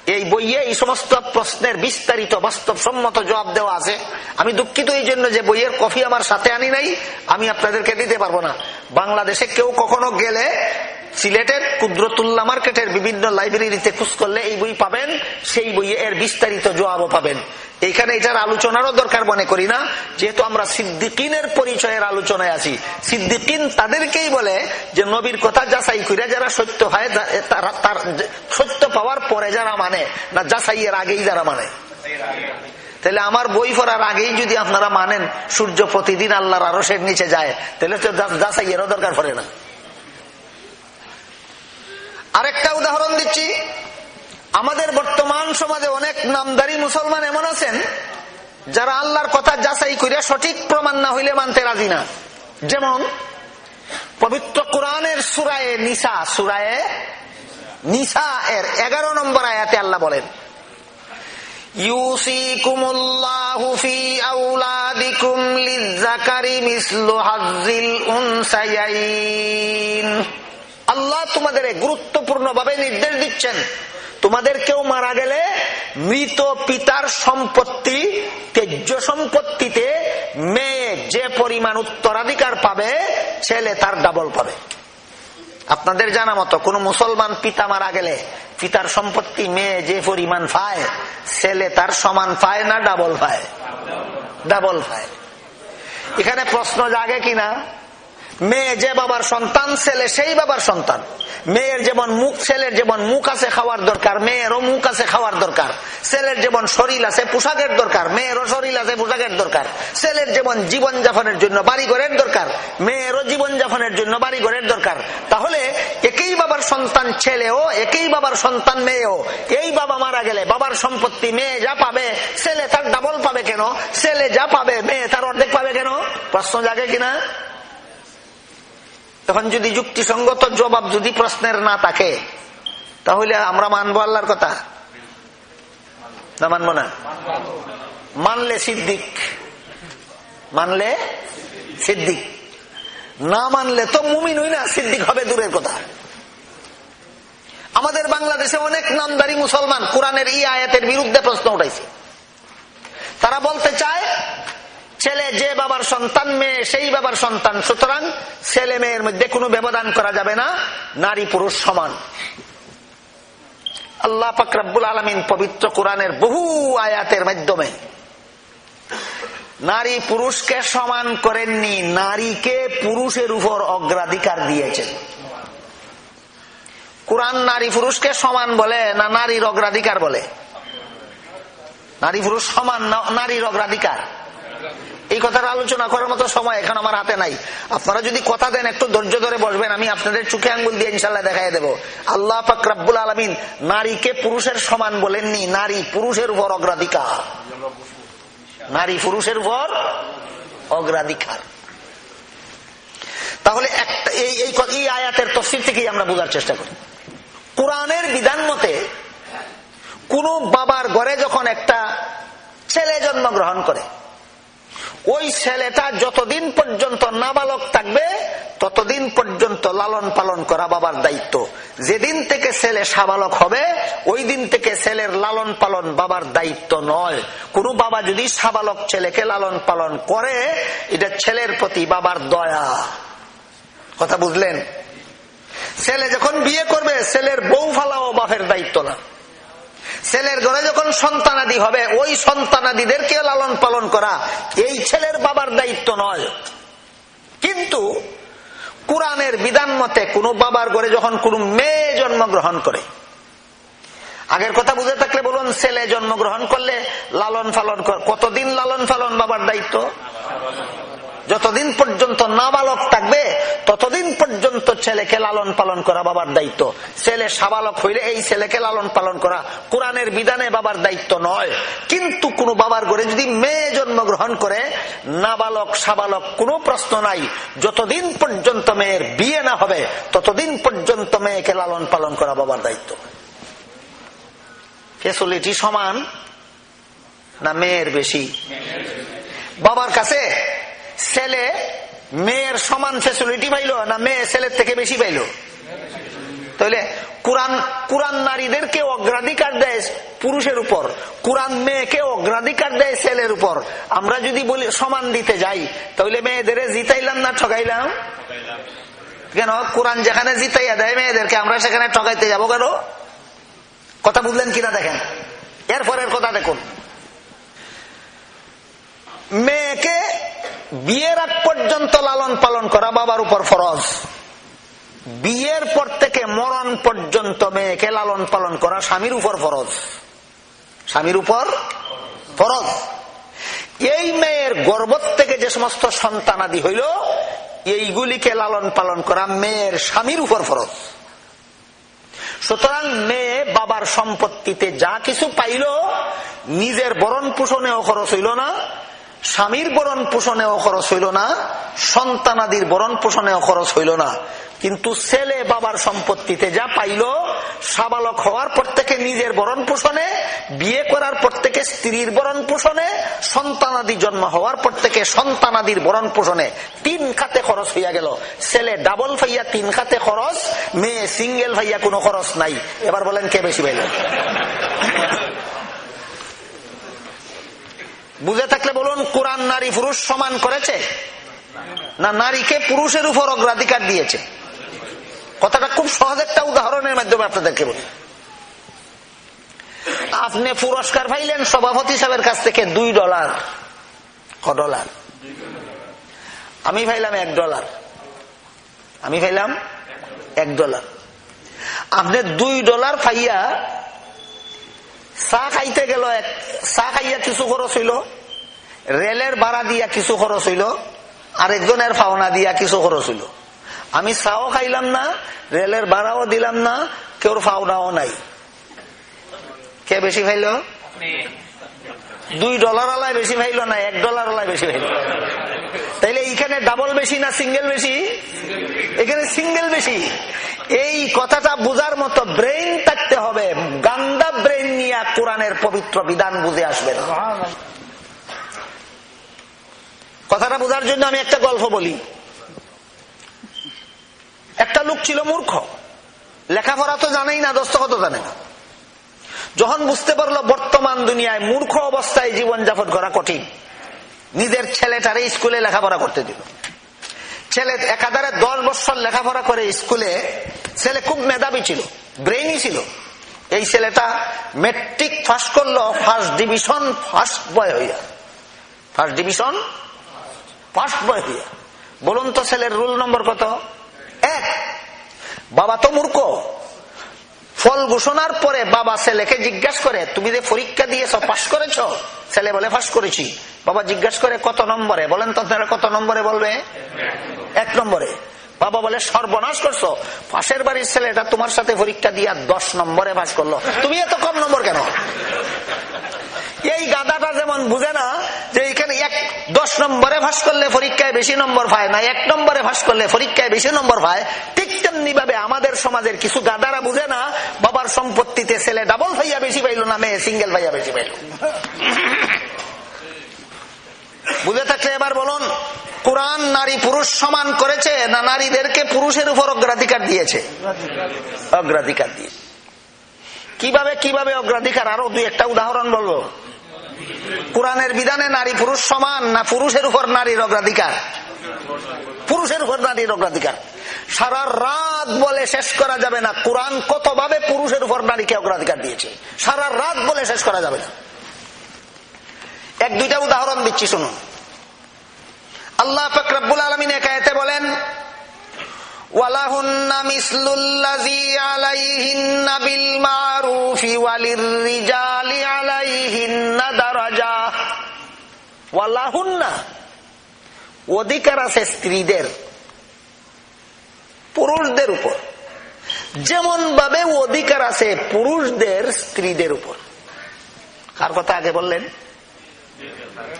এই বইয়ে এই সমস্ত প্রশ্নের বিস্তারিত বাস্তবসম্মত জবাব দেওয়া আছে। আমি দুঃখিত এই জন্য যে বইয়ের কফি আমার সাথে আনি নাই, আমি আপনাদেরকে দিতে পারব না। বাংলাদেশে কেউ কখনো গেলে সিলেটের কুদ্রতুল্লা মার্কেটের বিভিন্ন লাইব্রেরিতে খুঁজ করলে এই বই পাবেন, সেই বইয়ে এর বিস্তারিত জবাবও পাবেন। এইখানে এটার আলোচনারও দরকার মনে করি না, যেহেতু আমরা সিদ্দিকিনের পরিচয়ের আলোচনায় আছি। সিদ্দিকিন তাদেরকেই বলে যে, নবীর কথা যাচাই করে যারা সত্য হয় তার সত্য পাওয়ার পরে যারা মানে না যাচাইয়ের আগেই যারা মানে। তাহলে আমার বই পড়ার আগেই যদি আপনারা মানেন, সূর্য প্রতিদিন আল্লাহর আরসের নিচে যায়, তাহলে তো যাচাইয়েরও দরকার পড়ে না। আরেকটা উদাহরণ দিচ্ছি। আমাদের বর্তমান সমাজে অনেক নামদারি মুসলমান এমন আছেন, যারা আল্লাহর কথা যাচাই করিয়া সঠিক প্রমাণ না হইলে মানতে রাজি না। যেমন, পবিত্র কোরআনের সুরায়ে নিসা সুরায়ে নিসা এর এগারো নম্বর আয়াতে আল্লাহ বলেন আল্লাহ তোমাদের গুরুত্বপূর্ণ ভাবে নির্দেশ দিচ্ছেন। তোমাদের কেউ মারা গেলে মৃত পিতার সম্পত্তি তেজ্য সম্পত্তিতে মেয়ে যে পরিমাণ উত্তরাধিকার পাবে, ছেলে তার ডাবল পাবে। আপনাদের জানা মতো, কোন মুসলমান পিতা মারা গেলে পিতার সম্পত্তি মেয়ে যে পরিমাণ পায়, ছেলে তার সমান পায় না ডাবল পায়? ডাবল পায়। এখানে প্রশ্ন জাগে কিনা? মেয়ে যে বাবার সন্তান, ছেলে সেই বাবার সন্তান। মেয়ের যেমন মুখ, ছেলের যেমন মুখ আছে খাওয়ার দরকার, মেয়েরও মুখ আছে খাওয়ার দরকার। ছেলের যেমন শরীর আছে পোশাকের দরকার, মেয়েরও শরীর আছে পোশাকের দরকার। ছেলের যেমন জীবন যাপনের জন্য বাড়ি ঘরের দরকার, মেয়েরও জীবন যাপনের জন্য বাড়ি ঘরের দরকার। তাহলে একই বাবার সন্তান ছেলেও, একই বাবার সন্তান মেয়েও, এই বাবা মারা গেলে বাবার সম্পত্তি মেয়ে যা পাবে, ছেলে তার ডাবল পাবে কেন? ছেলে যা পাবে, মেয়ে তার অর্ধেক পাবে কেন? প্রশ্ন জাগে কিনা? তখন যদি যুক্তিসঙ্গত জবাব যদি প্রশ্নের না থাকে, তাহলে আমরা মানবো আল্লাহর কথা। না মানবো না? মানলে সিদ্দিক। মানলে সিদ্দিক। না মানলে তো মুমিন হই না, সিদ্দিক হবে দূরের কথা। আমাদের বাংলাদেশে অনেক নামদারি মুসলমান কোরআনের ই আয়াতের বিরুদ্ধে প্রশ্ন উঠাইছে। তারা বলতে চায় ছেলে যে বাবার সন্তান, মেয়ে সেই বাবার সন্তান। সুতরাং ছেলে মেয়ের মধ্যে কোনো ব্যবধান করা যাবে না, নারী পুরুষ সমান। আল্লাহ ফাকরাবুল আলমিন পবিত্র কোরআনের বহু আয়াতের মাধ্যমে নারী পুরুষকে সমান করেননি, নারীকে পুরুষের উপর অগ্রাধিকার দিয়েছেন। কোরআন নারী পুরুষকে সমান বলে না নারীর অগ্রাধিকার বলে? নারী পুরুষ সমান নারীর অগ্রাধিকার? এই কথার আলোচনা করার মতো সময় এখন আমার হাতে নাই। আপনারা যদি কথা দেন, একটু ধৈর্য ধরে বসবেন, আমি আপনাদের চোখে আঙ্গুল দিয়ে ইনশাল্লাহ দেখাই দেবো। আল্লাহ ফাকরাবুল আলমিন নারীকে পুরুষের সমান বলেননি, নারী পুরুষের উপর অগ্রাধিকার। নারী পুরুষের উপর অগ্রাধিকার। তাহলে এই আয়াতের তফসির থেকেই আমরা বোঝার চেষ্টা করি। কোরআনের বিধান মতে কোন বাবার ঘরে যখন একটা ছেলে জন্মগ্রহণ করে ওই ছেলেটা যতদিন পর্যন্ত নাবালক থাকবে, ততদিন পর্যন্ত লালন পালন করা বাবার দায়িত্ব। যেদিন থেকে ছেলে সাবালক হবে, ওই দিন থেকে ছেলের লালন পালন বাবার দায়িত্ব নয়। কোন বাবা যদি সাবালক ছেলেকে লালন পালন করে, এটা ছেলের প্রতি বাবার দয়া। কথা বুঝলেন? ছেলে যখন বিয়ে করবে, ছেলের বউ ফালাও বাপের দায়িত্ব না। ছেলের ঘরে যখন সন্তানাদি হবে, ওই সন্তানাদিদেরকে লালন পালন করা এই ছেলের বাবার দায়িত্ব নয়। কিন্তু কোরআনের বিধান মতে কোন বাবার ঘরে যখন কোন মেয়ে জন্মগ্রহণ করে, আগের কথা বুঝে থাকলে বলুন, ছেলে জন্মগ্রহণ করলে লালন পালন কতদিন লালন পালন বাবার দায়িত্ব? যতদিন পর্যন্ত নাবালক থাকবে, ততদিন পর্যন্ত ছেলেকে লালন পালন করা বাবার দায়িত্ব। ছেলে সাবালক হইলে এই ছেলেকে লালন পালন করা কোরআনের বিধানে বাবার দায়িত্ব নয়। কিন্তু কোন বাবার ঘরে যদি মেয়ে জন্মগ্রহণ করে, নাবালক, সাবালক কোনো প্রশ্ন নাই। যতদিন পর্যন্ত মেয়ের বিয়ে না হবে, ততদিন পর্যন্ত মেয়েকে লালন পালন করা বাবার দায়িত্ব। ফেসিলিটি সমান না মেয়ের বেশি? বাবার কাছে ছেলে মেয়ের সমান ফেসিলিটি পাইল না মেয়ে ছেলের থেকে বেশি পাইল? তাহলে কোরআন কোরআন নারীদেরকে অগ্রাধিকার দেয় পুরুষের উপর, কোরআন মেয়েকে অগ্রাধিকার দেয় ছেলের উপর। আমরা যদি বলি সমান দিতে যাই, তাহলে মেয়েদের জিতাইলাম না ঠকাইলাম? কেন? কোরআন যেখানে জিতাইয়া দেয় মেয়েদেরকে, আমরা সেখানে ঠকাইতে যাব কেন? কথা বুঝলেন কিনা দেখেন? এরপরের কথা দেখুন। মেয়েকে বিয়ের আগ পর্যন্ত লালন পালন করা বাবার উপর ফরজ। বিয়ের পর থেকে মরণ পর্যন্ত মেয়েকে লালন পালন করা স্বামীর উপর ফরজ। স্বামীর উপর ফরজ। এই মেয়ের গর্ভ থেকে যে সমস্ত সন্তানাদি হইল, এইগুলিকে লালন পালন করা মেয়ের স্বামীর উপর ফরজ। সুতরাং মেয়ে বাবার সম্পত্তিতে যা কিছু পাইল, নিজের বরণ পোষণেও খরচ হইল না স্বামীর বরণ পোষণেও খরচ হইল না, সন্তানাদির বরণ পোষণেও খরচ হইল না। কিন্তু ছেলে বাবার সম্পত্তিতে যা পাইল, সাবালক হওয়ার পর থেকে নিজের বরণ পোষণে, বিয়ে করার পর থেকে স্ত্রীর বরণ পোষণে, সন্তানাদি জন্ম হওয়ার পর থেকে সন্তানাদির বরণ পোষণে তিন খাতে খরচ হইয়া গেল। ছেলে ডাবল ভাইয়া তিন খাতে খরচ, মেয়ে সিঙ্গেল ভাইয়া কোনো খরচ নাই। এবার বলেন কে বেশি পাইল? বুঝে থাকলে বলুন, কোরআন নারী পুরুষ সমান করেছে? না, নারীকে পুরুষের উপর অগ্রাধিকার দিয়েছে? কথাটা খুব সহজ একটা উদাহরণের মাধ্যমে আপনাদেরকে বলি। আপনি পুরস্কার পাইলেন সভাপতি সাহেবের কাছ থেকে দুই ডলার। ক ডলার? আমি পাইলাম এক ডলার। আমি পাইলাম এক ডলার। আপনি দুই ডলার পাইয়া চা খাইতে গেল এক চা খাইয়া কিছু খরচ হইল রেলের ভাড়া দিয়া কিছু খরচ হইল আরেকজনের ফাওনা দিয়া কিছু খরচ হইল। আমি চাও খাইলাম না রেলের ভাড়াও দিলাম না কেউ ফাওনাও নাই। কে বেশি খাইল? দুই ডলার আলায় বেশি ভাইল না এক ডলার আলায় বেশি ভাইল তাইলে এইখানে ডাবল বেশি না সিঙ্গেল বেশি এখানে সিঙ্গেল বেশি এই কথাটা বোঝার মতো ব্রেইন থাকতে হবে। গান্দা ব্রেইন নিয়ে কোরআনের পবিত্র বিধান বুঝে আসবে না কথাটা বোঝার জন্য আমি একটা গল্প বলি। একটা লোক ছিল মূর্খ। লেখাপড়া তো জানেই না দস্তখত জানে না। যখন বুঝতে পারল বর্তমান দুনিয়ায় মূর্খ অবস্থায় জীবনযাপন করা কঠিন, নিজের ছেলেটারে স্কুলে লেখাপড়া করতে দিল। ছেলে একাধারে দশ বছর লেখাপড়া করে স্কুলে, ছেলে খুব মেধাবী ছিল। ব্রেইনি ছিল। এই ছেলেটা মেট্রিক ফার্স্ট করল ফার্স্ট ডিভিশন ফার্স্ট বয় হইয়া। ফার্স্ট ডিভিশন ফার্স্ট বয় হইয়া। বলুন তো ছেলের রুল নম্বর কত? এক। বাবা তো মূর্খ। ফল ঘোষণার পরে বাবা ছেলেকে জিজ্ঞাসা করে, তুমি যে পরীক্ষা দিয়েছ পাশ করেছ? ছেলে বলে পাশ করেছি। বাবা জিজ্ঞাসা করে, কত নম্বরে? বলেন তো কত নম্বরে বলবে? এক নম্বরে। বাবা বলে, সর্বনাশ করছ। পাশের বাড়ির ছেলেটা তোমার সাথে পরীক্ষা দিয়া দশ নম্বরে পাশ করল। তুমি এত কম নম্বর কেন? এই গাদাটা যেমন বুঝে না, যে এখানে এক দশ নম্বরে ভাস করলে পরীক্ষায় বেশি নম্বর পায় না, এক নম্বরে ভাস করলে পরীক্ষায় বেশি নম্বর পায়, ঠিক তেমনি ভাবে আমাদের সমাজের কিছু গাদারা বুঝে না, বাবার সম্পত্তিতে ছেলে ডাবল ভাইয়া বেশি পাইল না, মেয়ে সিঙ্গেল ভাইয়া বেশি পাইল। বুঝে থাকলে এবার বলুন, কোরআন নারী পুরুষ সমান করেছে না নারীদেরকে পুরুষের উপর অগ্রাধিকার দিয়েছে? অগ্রাধিকার দিয়ে কীভাবে কীভাবে অগ্রাধিকার? আরও দুই একটা উদাহরণ বলব। কোরআনের বিধানে নারী পুরুষ সমান না পুরুষের উপর নারীর অগ্রাধিকার? পুরুষের উপর নারীর অগ্রাধিকার। সারা রাত বলে শেষ করা যাবে না। কোরআন কতভাবে পুরুষের উপর নারীকে অগ্রাধিকার দিয়েছে? সারা রাত বলে শেষ করা যাবে না। এক দুইটা উদাহরণ দিচ্ছি, শুনুন। আল্লাহ ফকরাবুল আলমিন একায়তে বলেন, ওয়ালাহুন্না বিল মারুফি ওয়ালির ওয়ালাহুন্না, অধিকার আছে স্ত্রীদের, পুরুষদের উপর। যেমন ভাবে অধিকার আছে পুরুষদের স্ত্রীদের উপর। কার কথা আগে বললেন?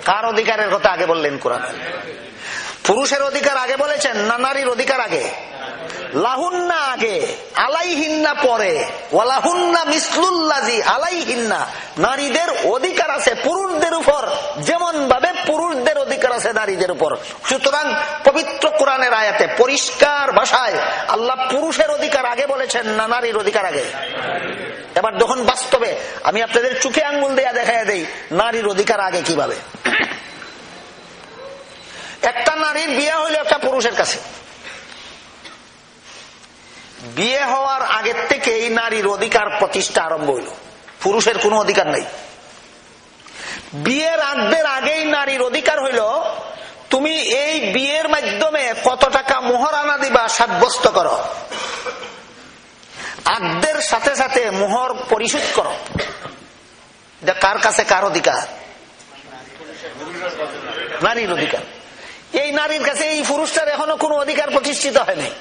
কার অধিকারের কথা আগে বললেন কোরআন। পুরুষের অধিকার আগে বলেছেন না নারীর অধিকার আগে? লাহুন্না আগে, আলাইহিন্না পরে, ওয়ালাহুন্না মিসলুল্লাজি আলাইহিন্না। নারীদের অধিকার আছে পুরুষদের উপর যেমন ভাবে পুরুষদের অধিকার আছে নারীদের উপর। সুতরাং পবিত্র কোরআনের আয়াতে, পরিষ্কার ভাষায় আল্লাহ পুরুষের অধিকার আগে বলেছেন, না নারীর অধিকার আগে? এবার যখন বাস্তবে, আমি আপনাদের চোখে আঙ্গুল দেয়া দেখা দেই, নারীর অধিকার আগে কীভাবে? একটা নারীর বিয়ে হইল একটা পুরুষের কাছে। বিয়ে হওয়ার আগের থেকে এই নারীর অধিকার প্রতিষ্ঠা আরম্ভ হইল। পুরুষের কোনো অধিকার নেই। বিয়ের আগদের আগেই নারীর অধিকার হইল, তুমি এই বিয়ের মাধ্যমে কত টাকা মোহরানা দিবা সাব্যস্ত করো। আগদের সাথে সাথে মোহর পরিশোধ করো। কার কাছে কার অধিকার? নারীর অধিকার। এই নারীর কাছে এই পুরুষটার এখনও কোনো অধিকার প্রতিষ্ঠিত হয়নি।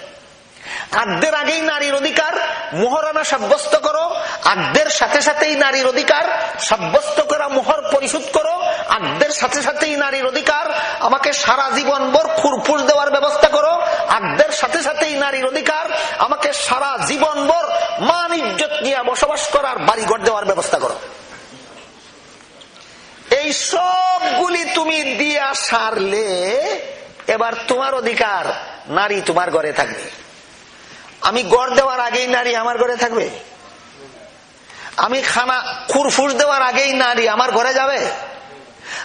আগদের আগেই নারীর অধিকার, মোহরানা সাব্যস্ত করো আগদের সাথে সাথেই নারীর অধিকার, সাব্যস্ত করা মোহর পরিশোধ করো আগদের সাথে সাথেই নারীর অধিকার, আমাকে সারা জীবন ভর ফুরফুস দেওয়ার ব্যবস্থা করো আগদের সাথে সাথেই নারীর অধিকার, আমাকে সারা জীবন ভর মান ইজ্জত নিয়ে বসবাস করার বাড়িঘর দেওয়ার ব্যবস্থা করো। এই সবগুলি তুমি দিয়া সারলে, এবার তোমার অধিকার নারী তোমার ঘরে থাকবে। আমি গড় দেওয়ার আগেই নারী আমার ঘরে থাকবে? আমি খানা খুরফুস দেওয়ার আগেই নারী আমার ঘরে যাবে?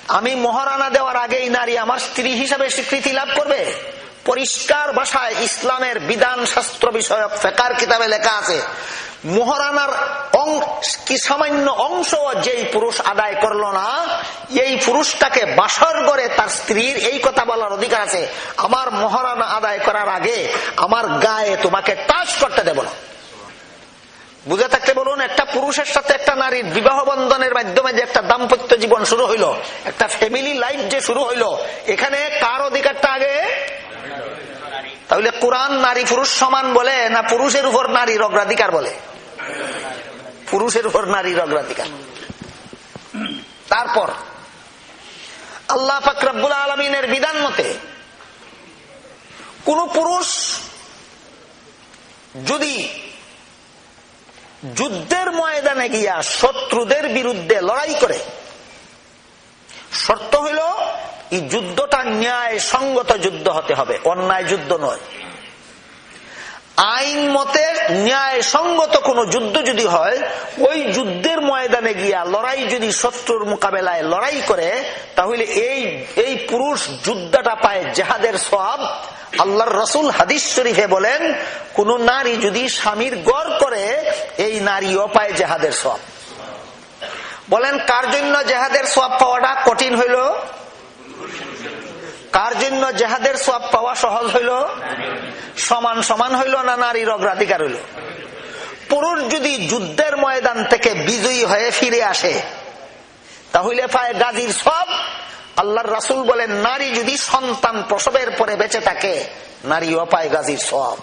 আমি মহারানা দেওয়ার আগেই নারী আমার স্ত্রী হিসাবে স্বীকৃতি লাভ করবে? পরিষ্কার ভাষায় ইসলামের বিধান শাস্ত্র বিষয়ক ফেকার কিতাবে লেখা আছে মোহরানার কি সামান্য অংশ যেই পুরুষ আদায় করল না, এই পুরুষটাকে বাসর করে তার স্ত্রীর এই কথা বলার অধিকার আছে। আমার মহারানা আদায় করার আগে আমার গায়ে তোমাকে টাচ করতে দেব না। বুঝে থাকতে বলুন, একটা পুরুষের সাথে একটা নারীর বিবাহ বন্ধনের মাধ্যমে যে একটা দাম্পত্য জীবন শুরু হইল, একটা ফ্যামিলি লাইফ যে শুরু হইল, এখানে কার অধিকারটা আগে? তাহলে কোরআন নারী পুরুষ সমান বলে না পুরুষের উপর নারীর অগ্রাধিকার বলে? পুরুষের উপর নারীর অগ্রাধিকার। তারপর, আল্লাহ ফাকরাবুল আলমিনের বিধান মতে, কোন পুরুষ যদি যুদ্ধের ময়দানে গিয়া শত্রুদের বিরুদ্ধে লড়াই করে, শর্ত হইল, এই যুদ্ধটা ন্যায় সঙ্গত যুদ্ধ হতে হবে, অন্যায় যুদ্ধ নয়। আইন মতে ন্যায় সঙ্গত কোন যুদ্ধ যদি হয়, ওই যুদ্ধের ময়দানে গিয়া লড়াই যদি শত্রুর মোকাবেলায় লড়াই করে, তাহলে এই এই পুরুষ যুদ্ধটা পায় জেহাদের সব আল্লাহর রসুল হাদিস শরীফে বলেন, কোন নারী যদি স্বামীর গড় করে, এই নারীও পায় জেহাদের সব বলেন, কার জন্য জেহাদের সব পাওয়াটা কঠিন হইল? কার জন্য জেহাদের সব পাওয়া সহজ হইল? সমান সমান হইল না নারীর অগ্রাধিকার হইল? পুরুষ যদি যুদ্ধের ময়দান থেকে বিজয়ী হয়ে ফিরে আসে, তাহলে পায় গাজীর সব। আল্লাহর রাসুল বলেন, নারী যদি সন্তান প্রসবের পরে বেঁচে থাকে, নারীও পায় গাজীর সব।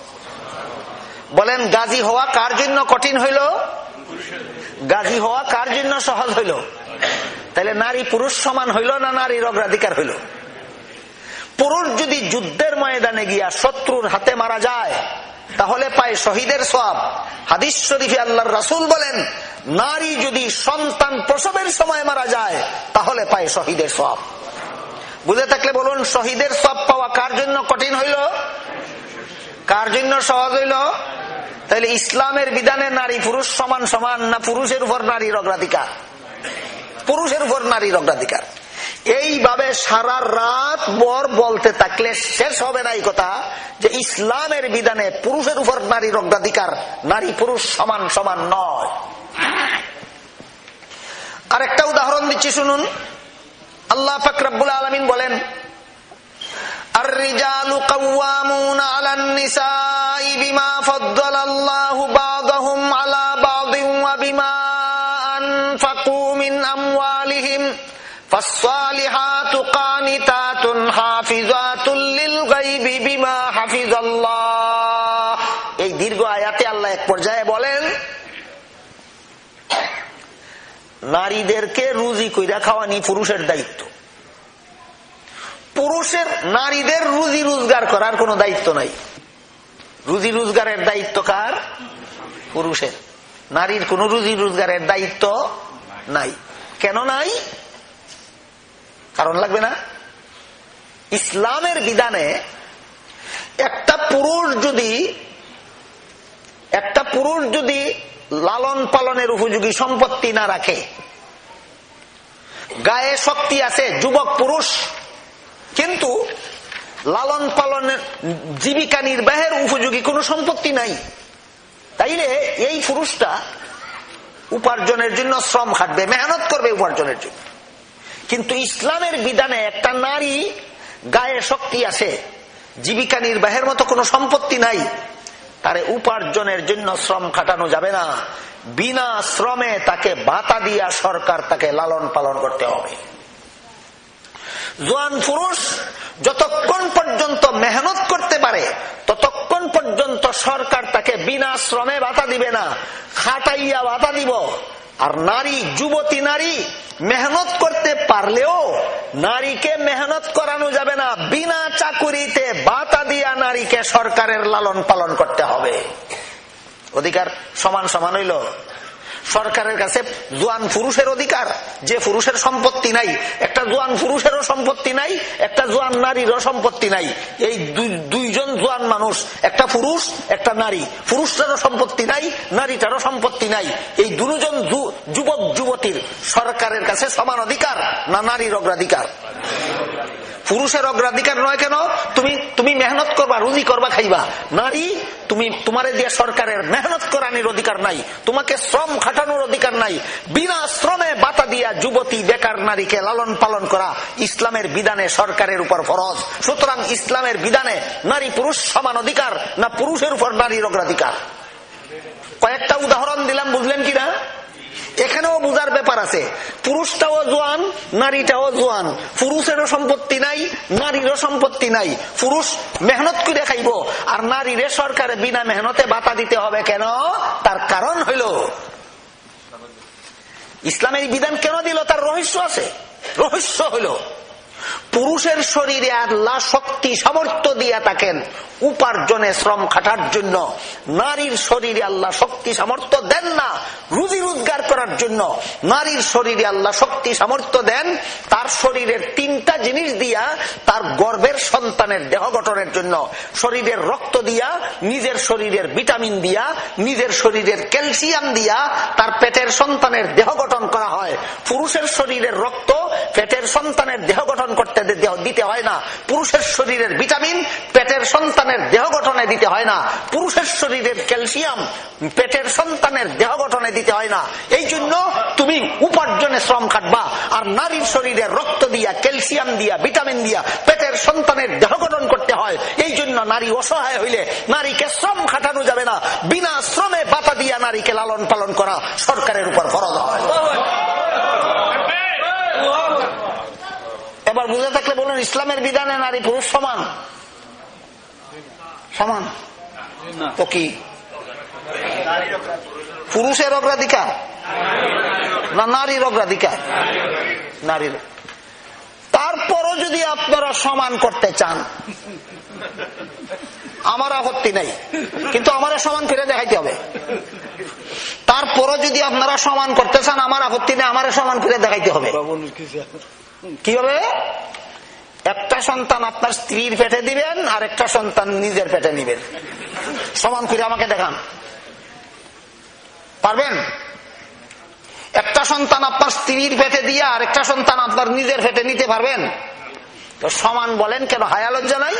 বলেন, গাজী হওয়া কার জন্য কঠিন হইল? গাজী হওয়া কার জন্য সহজ হইল? তাহলে নারী পুরুষ সমান হইল না নারীর অগ্রাধিকার হইল? পুরুষ যদি যুদ্ধের ময়দানে গিয়া শত্রুর হাতে মারা যায়, তাহলে পায় শহীদের সব হাদিস শরীফে আল্লাহর রাসুল বলেন, নারী যদি সন্তান প্রসবের সময় মারা যায়, তাহলে পায় শহীদের সব বুঝে থাকলে বলুন, শহীদের সব পাওয়া কার জন্য কঠিন হইল? কার জন্য সহজ হইল? তাহলে ইসলামের বিধানে নারী পুরুষ সমান সমান না পুরুষের উপর নারীর অগ্রাধিকার পুরুষের উপর নারীর অগ্রাধিকার এইভাবে সারা রাত বর বলতে থাকলে শেষ হবে না এই কথা যে ইসলামের বিধানে পুরুষের উপর নারীর অগ্রাধিকার নারী পুরুষ সমান সমান নয় আরেকটা উদাহরণ দিচ্ছি শুনুন আল্লাহ ফাকরাবুল আলমিন বলেন الرجال قوامون على النساء بما فضل الله بعضهم فالصالحات قانتات حافظات للغيب بما حفظ الله এই দীর্ঘ আয়াতে আল্লাহ এক পর্যায়ে বলেন নারীদেরকে রুজি কইরা খাওয়ানি পুরুষের দায়িত্ব পুরুষের নারীদের রুজি রোজগার করার কোনো দায়িত্ব নাই রুজি রোজগারের দায়িত্ব কার পুরুষের নারীর কোন রুজি রোজগারের দায়িত্ব নাই কেন নাই কারণ লাগবে না? ইসলামের বিধানে একটা পুরুষ যদি, একটা পুরুষ যদি লালন পালনের উপযোগী সম্পত্তি না রাখে, গায়ে শক্তি আছে, যুবক পুরুষ, কিন্তু লালন পালনের জীবিকা নির্বাহের উপযোগী কোন সম্পত্তি নাই, তাইলে এই পুরুষটা উপার্জনের জন্য শ্রম খাটবে, মেহনত করবে উপার্জনের জন্য। কিন্তু ইসলামের বিধানে একটা নারী গায়ে শক্তি আছে, জীবিকা নির্বাহের মতো কোনো সম্পত্তি নাই, তারে উপার্জনের জন্য শ্রম খাটানো যাবে না। বিনা শ্রমে তাকে বাতা দিয়া সরকার তাকে লালন পালন করতে হবে। জোয়ান পুরুষ যতক্ষণ পর্যন্ত মেহনত করতে পারে, ততক্ষণ পর্যন্ত সরকার তাকে বিনা শ্রমে বাতা দিবে না, খাটাইয়া বাতা দিব। আর নারী, যুবতী নারী মেহনত করতে পারলেও নারীকে মেহনত করানো যাবে না। বিনা চাকুরিতে বাতা দিয়া নারীকে সরকারের লালন পালন করতে হবে। অধিকার সমান সমান হইল। সরকারের কাছে জোয়ান পুরুষের অধিকার। যে পুরুষের সম্পত্তি নাই, একটা জোয়ান পুরুষেরও সম্পত্তি নাই, একটা জোয়ান নারীরও সম্পত্তি নাই। এই দুইজন জোয়ান মানুষ, একটা পুরুষ, একটা নারী। পুরুষটারও সম্পত্তি নাই, নারীটারও সম্পত্তি নাই। এই দুজন যুবক, যুবতীর সরকারের কাছে সমান অধিকার না নারীর অগ্রাধিকার? পুরুষের অগ্রাধিকার নয় কেন? তুমি তুমি মেহনত করবা, রুজি করবা, খাইবা। নারী, তুমি, তোমার দিয়ে সরকারের মেহনত করানোর অধিকার নাই। তোমাকে শ্রম খাটানোর অধিকার নাই। বিনা শ্রমে বাতা দিয়া যুবতী, বেকার নারীকে লালন পালন করা ইসলামের বিধানে সরকারের উপর ফরজ। সুতরাং ইসলামের বিধানে নারী পুরুষ সমান অধিকার, না পুরুষের উপর নারীর অগ্রাধিকার? কয়েকটা উদাহরণ দিলাম, বুঝলেন কিনা? এখানেও বুঝার ব্যাপার আছে। পুরুষটাও জোয়ান, নারীটাও জোয়ান। পুরুষেরও সম্পত্তি নাই, নারীরও সম্পত্তি নাই। পুরুষ মেহনত করে খাইব, আর নারীরে সরকারে বিনা মেহনতে বাতা দিতে হবে কেন? তার কারণ হইল, ইসলামের বিধান কেন দিল? তার রহস্য আছে। রহস্য হইল পুরুষের শরীরে আল্লাহ শক্তি সামর্থ্য দিয়া থাকেন উপার্জনে শ্রম খাটার জন্য। নারীর শরীরে আল্লাহ শক্তি সামর্থ্য দেন না, রুজি রোজগার করার জন্য। নারীর শরীরে আল্লাহ শক্তি সামর্থ্য দেন, তার শরীরের তিনটা জিনিস দিয়া তার গর্ভের সন্তানের দেহ গঠনের জন্য। শরীরের রক্ত দিয়া, নিজের শরীরের ভিটামিন দিয়া, নিজের শরীরের ক্যালসিয়াম দিয়া তার পেটের সন্তানের দেহ গঠন করা হয়। পুরুষের শরীরের রক্ত পেটের সন্তানের দেহ গঠন করতে দিতে হয় না। পুরুষের শরীরের ভিটামিন, পেটের সন্তানের দেহ গঠনে দিতে হয় না। পুরুষের শরীরের ক্যালসিয়াম, পেটের সন্তানের দেহ গঠনে দিতে হয় না। এই জন্য তুমি উপার্জনে শ্রম খাটবা আর নারীর শরীরে রক্ত দিয়া, ক্যালসিয়াম দিয়া, ভিটামিন দিয়া, পেটের সন্তানের দেহ গঠন করতে হয়। এই জন্য নারী অসহায় হইলে নারীকে শ্রম খাটানো যাবে না। বিনা শ্রমে বাতা দিয়া নারীকে লালন পালন করা সরকারের উপর ফরজ হয়। এবার বুঝে থাকলে বলুন, ইসলামের বিধানে নারী পুরুষ সমান? সমান? তো কি? পুরুষের অগ্রাধিকার? না, নারীর অগ্রাধিকার? নারীর। তারপরও যদি আপনারা সমান করতে চান, আমার আপত্তি নেই, কিন্তু আমার সমান ফিরে দেখাইতে হবে। তারপরও যদি আপনারা সমান করতে চান, আমার আপত্তি নেই, আমার সমান ফিরে দেখাইতে হবে। কীভাবে? একটা সন্তান আপনার স্ত্রীর পেটে দিবেন আর একটা সন্তান নিজের পেটে নিবেন। সমান করে আমাকে দেখান। পারবেন? একটা সন্তান আপনার স্ত্রীর পেটে দিয়ে আর একটা সন্তান আপনার নিজের পেটে নিতে পারবেন? তো সমান বলেন কেন? হায়া লজ্জা নাই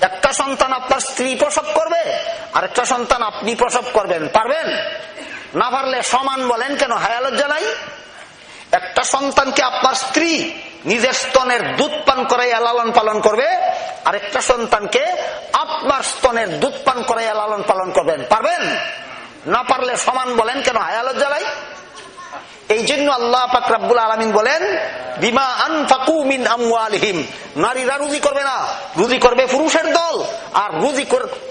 একটা সন্তান আপনার স্ত্রী প্রসব করবে আর একটা সন্তান আপনি প্রসব করবেন। পারবেন? না পারলে সমান বলেন কেন? হায়া লজ্জা নাই একটা সন্তানকে আপনার স্ত্রী নিজের স্তনের দুধ পান করাইয়া লালন পালন করবে আর একটা সন্তানকে আপনার স্তনের দুধ পান করাইয়া লালন পালন করবেন। পারবেন? না পারলে সমান বলেন কেন? হায়ালত জ্বালাই। এই জন্য আল্লাহ ফাকরাবুল আলমিন বলেন, বিমা আনফাকু মিন আমওয়ালহিম। নারীরা রুজি করবে না। রুজি করবে পুরুষের দল। আর রুজি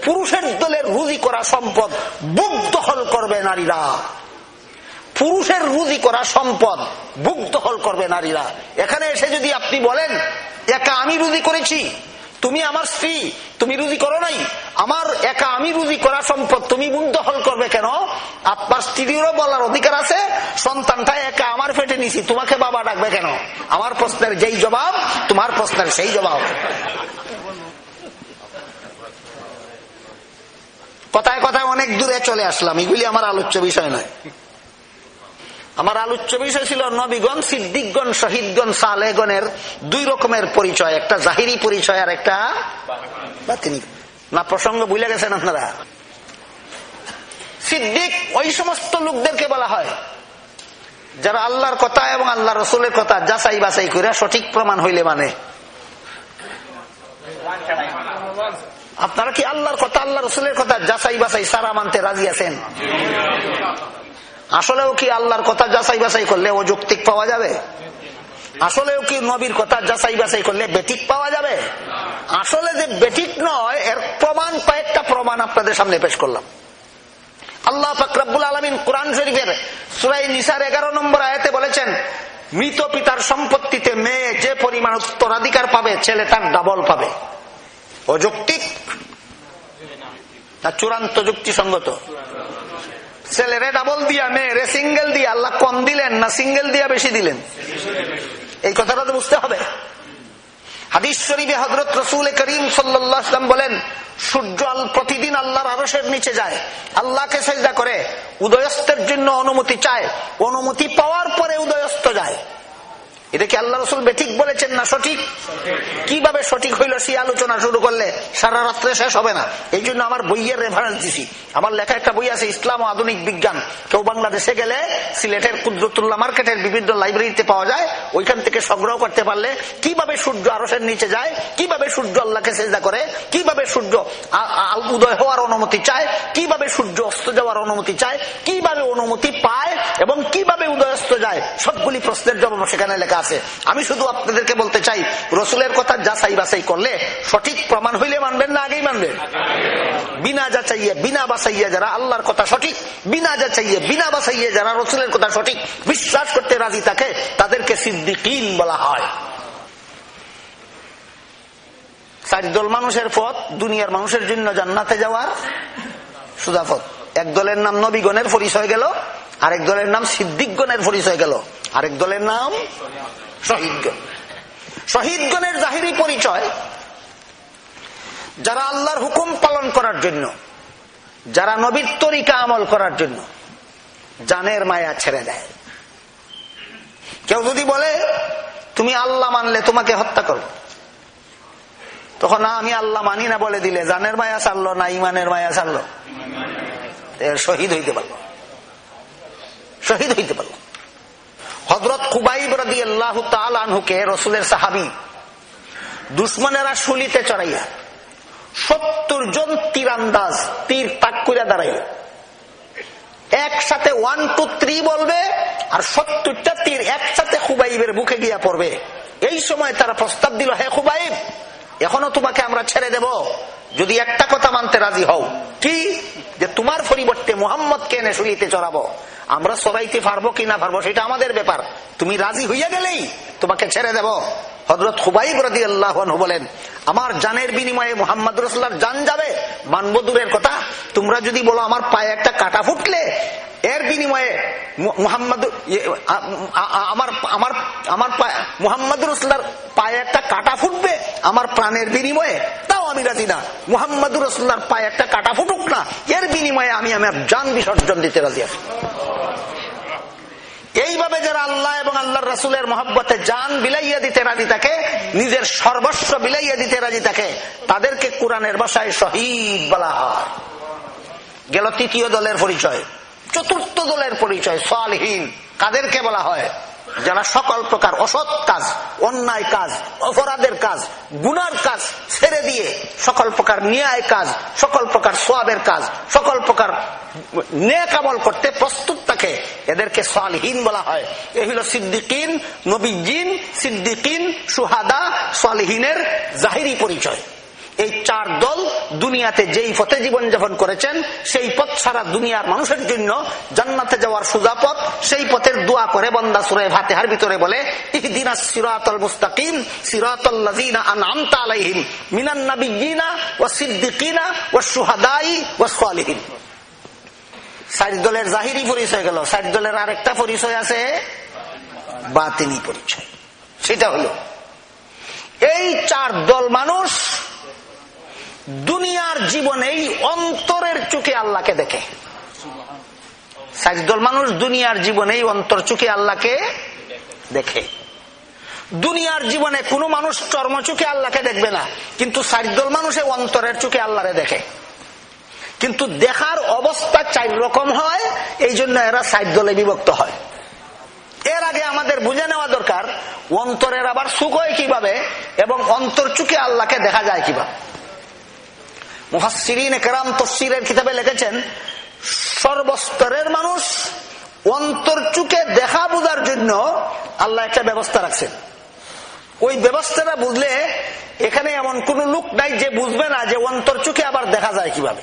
পুরুষের দলের রুজি করা সম্পদ বুক দখল করবে নারীরা। পুরুষের রুজি করা সম্পদ বুক দখল করবে নারীরা। এখানে এসে যদি আপনি বলেন, একা আমি রুজি করেছি? তুমি আমার স্ত্রী? তুমি রুজি করো নাই? আমার একা আমি রুজি করা সম্পদ তুমি মুখ দখল করবে কেন? আপনার স্ত্রীরও বলার অধিকার আছে, সন্তানটা একা আমার ফেটে নিছি, তোমাকে বাবা ডাকবে কেন? আমার প্রশ্নের যেই জবাব, তোমার প্রশ্নের সেই জবাব। কথায় কথায় অনেক দূরে চলে আসলাম, এগুলি আমার আলোচ্য বিষয় নয়। আমার আলোচ্য বিষয় ছিল নবীগণ, সিদ্দিকগণ, শহীদগণ, সালেগণের দুই রকমের পরিচয়, একটা জাহিরি পরিচয় আর একটা না, প্রসঙ্গ বুঝলে গেছেন আপনারা। সিদ্দিক, ওই সমস্ত লোকদেরকে বলা হয়। যারা আল্লাহর কথা এবং আল্লাহ রসুলের কথা যাচাই বাছাই করে সঠিক প্রমাণ হইলে মানে। আপনারা কি আল্লাহর কথা আল্লাহ রসুলের কথা যাচাই বাছাই সারা মানতে রাজি আছেন? আসলেও কি আল্লাহর কথা যাচাই বাছাই করলে অযৌক্তিক পাওয়া যাবে? আসলেও কি নবীর কথা যাচাই বাছাই করলে বেঠিক পাওয়া যাবে? আসলে যে বেঠিক নয়, এর প্রমাণ, কয়েকটা প্রমাণ আপনাদের সামনে পেশ করলাম। আল্লাহ ফাকরাবুল আলমিন কোরআন শরীফের সুরাই নিসার এগারো নম্বর আয়তে বলেছেন, মৃত পিতার সম্পত্তিতে মেয়ে যে পরিমাণ উত্তরাধিকার পাবে, ছেলে তার ডাবল পাবে। অযৌক্তিক? না চূড়ান্ত যুক্তিসঙ্গত। ছেলেরে ডাবল দিয়া, মেয়েরে সিঙ্গেল দিয়া, আল্লাহ কম দিলেন না সিঙ্গেল দিয়া বেশি দিলেন? এই কথাটা তো বুঝতে হবে। হাদিস হজরত রসুল করিম সাল্লাম বলেন সূর্য প্রতিদিন আল্লাহর আরসের নিচে যায়। আল্লাহকে সেজদা করে, উদয়স্তের জন্য অনুমতি চায়। অনুমতি পাওয়ার পরে উদয়স্ত যায়। এটা কি আল্লাহ রসুল বেঠিক বলেছেন না সঠিক? কীভাবে সঠিক হইল সেই আলোচনা শুরু করলে সারা রাত্রে শেষ হবে না? এই জন্য আমার বইয়ের রেফারেন্স দিছি। আমার লেখা একটা বই আছে, ইসলাম ও আধুনিক বিজ্ঞান। কেউ বাংলাদেশে গেলে সিলেটের কুদরতুল্লাহ মার্কেটের বিভিন্ন লাইব্রেরিতে পাওয়া যায়। ওইখান থেকে সংগ্রহ করতে পারলে কীভাবে সূর্য আরসের নিচে যায়, কীভাবে সূর্য আল্লাহকে চেষ্টা করে, কীভাবে সূর্য উদয় হওয়ার অনুমতি চায়, কীভাবে সূর্য অস্ত যাওয়ার অনুমতি চায়, কীভাবে অনুমতি পায় এবং কীভাবে উদয়স্ত যায়, সবগুলি প্রশ্নের জবাব সেখানে লেখা আছে। আমি শুধু আপনাদেরকে বলতে চাই, রসুলের কথা যাচাই বাছাই করলে সঠিক প্রমাণ হইলে মানবেন না আগেই মানবেন। বিনা যাচাইয়ে, বিনা বাছাইয়ে যারা আল্লাহর কথা সঠিক, বিনা যাচাইয়ে, বিনা বাছাইয়ে যারা রসুলের কথা সঠিক বিশ্বাস করতে রাজি থাকে, তাদেরকে সিদ্দিকিন বলা হয়। চারদল মানুষের পথ, দুনিয়ার মানুষের জন্য জান্নাতে যাওয়ার সুদা পথ। এক দলের নাম নবীগণের পরিচয় গেল আরেক দলের নাম সিদ্দিকগণের পরিচয় গেল। আরেক দলের নাম শহীদগণ শহীদগণের জাহিরি পরিচয়। যারা আল্লাহর হুকুম পালন করার জন্য, যারা নবীর তরিকা আমল করার জন্য জানের মায়া ছেড়ে দেয়। কেউ যদি বলে, তুমি আল্লাহ মানলে তোমাকে হত্যা করো তখন, না, আমি আল্লাহ মানি না বলে দিলে, জানের মায়া ছাড়লো না ইমানের মায়া ছাড়লো? শহীদ হইতে পারল। শহীদ হইতে পারল। হজরত কুবাইব রাদি আল্লাহ তালহুকে রসুলের সাহাবি দুশ্মনেরা শুলিতে চড়াইয়া সত্তর জন তীরান্দাজ তীর তাক করে দাঁড়াইল। একসাথে ওয়ান টু থ্রি বলবে আর সত্তরটা তীর একসাথে খুবাইবের বুকে গিয়া পড়বে। এই সময় তারা প্রস্তাব দিল, হে খুবাইব, এখনও তোমাকে আমরা ছেড়ে দেব। যদি একটা কথা মানতে রাজি হও কি যে তোমার পরিবর্তে মোহাম্মদ মোহাম্মদকে এনে শুলিতে চড়াবো। আমরা সবাইতে পারব কি না পারব, সেটা আমাদের ব্যাপার। তুমি রাজি হইয়া গেলেই তোমাকে ছেড়ে দেব। হজরত খুবাইব রাজি আল্লাহ বলেন, আমার জানের বিনিময়ে মোহাম্মদ রসুল্লার জান যাবে? মানব দূরের কথা। তোমরা যদি বলো আমার পায়ে একটা কাটা ফুটলে, এর বিনিময়ে মুহাম্মদ আমার আমার আমার মুহাম্মদ রসুল্লার পায়ে একটা কাটা ফুটবে, আমার প্রাণের বিনিময়ে? তাও আমি রাজি না। মুহাম্মদ রসুল্লার পায়ে একটা কাটা ফুটুক না। এর বিনিময়ে আমি আমার যান বিসর্জন দিতে রাজি আছি। এইভাবে যারা আল্লাহ এবং আল্লাহর রাসুলের মহব্বতে যান বিলাইয়া দিতে রাজি থাকে, নিজের সর্বস্ব বিলাইয়া দিতে রাজি থাকে, তাদেরকে কোরআনের বাসায় শহীদ বলা হয়। গেল তৃতীয় দলের পরিচয়, চতুর্থ দলের পরিচয়, সালহীন, কাদেরকে বলা হয়? যারা সকল প্রকার অসৎ কাজ, অন্যায় কাজ, অপরাধের কাজ, গুনার কাজ ছেড়ে দিয়ে সকল প্রকার ন্যায় কাজ, সকল প্রকার সোয়াবের কাজ, সকল প্রকার নেকামল করতে প্রস্তুত থাকে, এদেরকে সালহীন বলা হয়। এ হল সিদ্দিকিন নবীজিন সিদ্দিকিন, সুহাদা, সালহীনের জাহিরি পরিচয়। এই চার দল দুনিয়াতে যেই পথে জীবনযাপন করেছেন, সেই পথ সারা দুনিয়ার মানুষের জন্য জান্নাতে যাওয়ার সুজা পথ, সেই পথের দোয়া করে বন্দা সুরে ভাতেহার ভিতরে বলে দলের পরিচয় গেল। আরেকটা পরিচয় আছে পরিচয়। সেটা হলো, এই চার দল মানুষ দুনিয়ার জীবনেই অন্তরের চোখে আল্লাহকে দেখে। সাজদল মানুষ দুনিয়ার জীবনেই অন্তর চোখে আল্লাহকে দেখে। দুনিয়ার জীবনে কোনো মানুষ চর্ম চোখে আল্লাহকে দেখবে না, কিন্তু সাজদল মানুষে অন্তরের চোখে আল্লাহরে দেখে। কিন্তু দেখার অবস্থা চার রকম হয়, এই জন্য এরা সাইড দলে বিভক্ত হয়। এর আগে আমাদের বুঝে নেওয়া দরকার, অন্তরের আবার সুখ হয় কীভাবে, এবং অন্তর চুকে আল্লাহকে দেখা যায় কীভাবে। মুহাসিরিন কেরাম তফসিরের কিতাবে লিখেছেন, সর্বস্তরের মানুষ অন্তর চুকে দেখা বোঝার জন্য আল্লাহ একটা ব্যবস্থা রাখছেন। ওই ব্যবস্থাটা বুঝলে এখানে এমন কোন লোক নাই যে বুঝবে না যে অন্তর চুকে আবার দেখা যায় কীভাবে।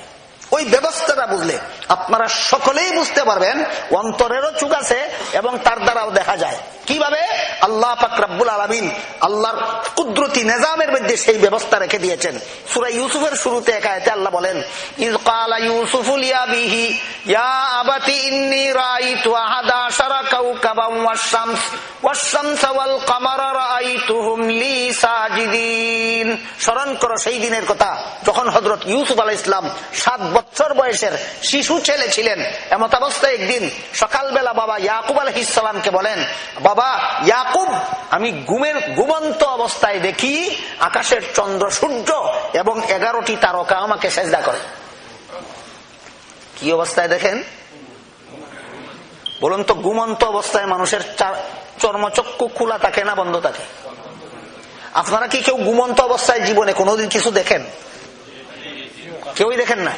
ওই ব্যবস্থাটা বুঝলে। আপনারা সকলেই বুঝতে পারবেন, অন্তরেরও চুক আছে এবং তার দ্বারাও দেখা যায়। কীভাবে? আল্লাহ ফাকরাবুল আলমিন আল্লাহর কুদরতি নিজামের মধ্যে সেই ব্যবস্থা রেখে দিয়েছেন। সুরা ইউসুফের শুরুতে একায়তে আল্লাহ বলেন ইজ কালা ইউসুফুল ইয়াবিহি, ইয়া আবাতি ইন্নী রাআইতু আহাদা আশারা কাওকাবাম ওয়াশ-শামস ওয়াশ-শামস ওয়াল কামারা রাআইতুহুম লি সাজিদিন। স্মরণ করো সেই দিনের কথা, যখন হযরত ইউসুফ আলাইহিস সালাম 7 বছর বয়সের শিশু ছেলে ছিলেন। এমত অবস্থায় একদিন সকালবেলা বাবা ইয়াকুব সালামকে বলেন, বাবা, ইয়াকুব, আমি ঘুমের ঘুমন্ত অবস্থায় দেখি আকাশের চন্দ্র সূর্য এবং এগারোটি তারকা আমাকে সেজদা করে। কি অবস্থায় দেখেন? বলুন তো, ঘুমন্ত অবস্থায় মানুষের চর্মচক্ষু খোলা থাকে না, বন্ধ থাকে? আপনারা কি কেউ ঘুমন্ত অবস্থায় জীবনে কোনোদিন কিছু দেখেন? কেউই দেখেন না?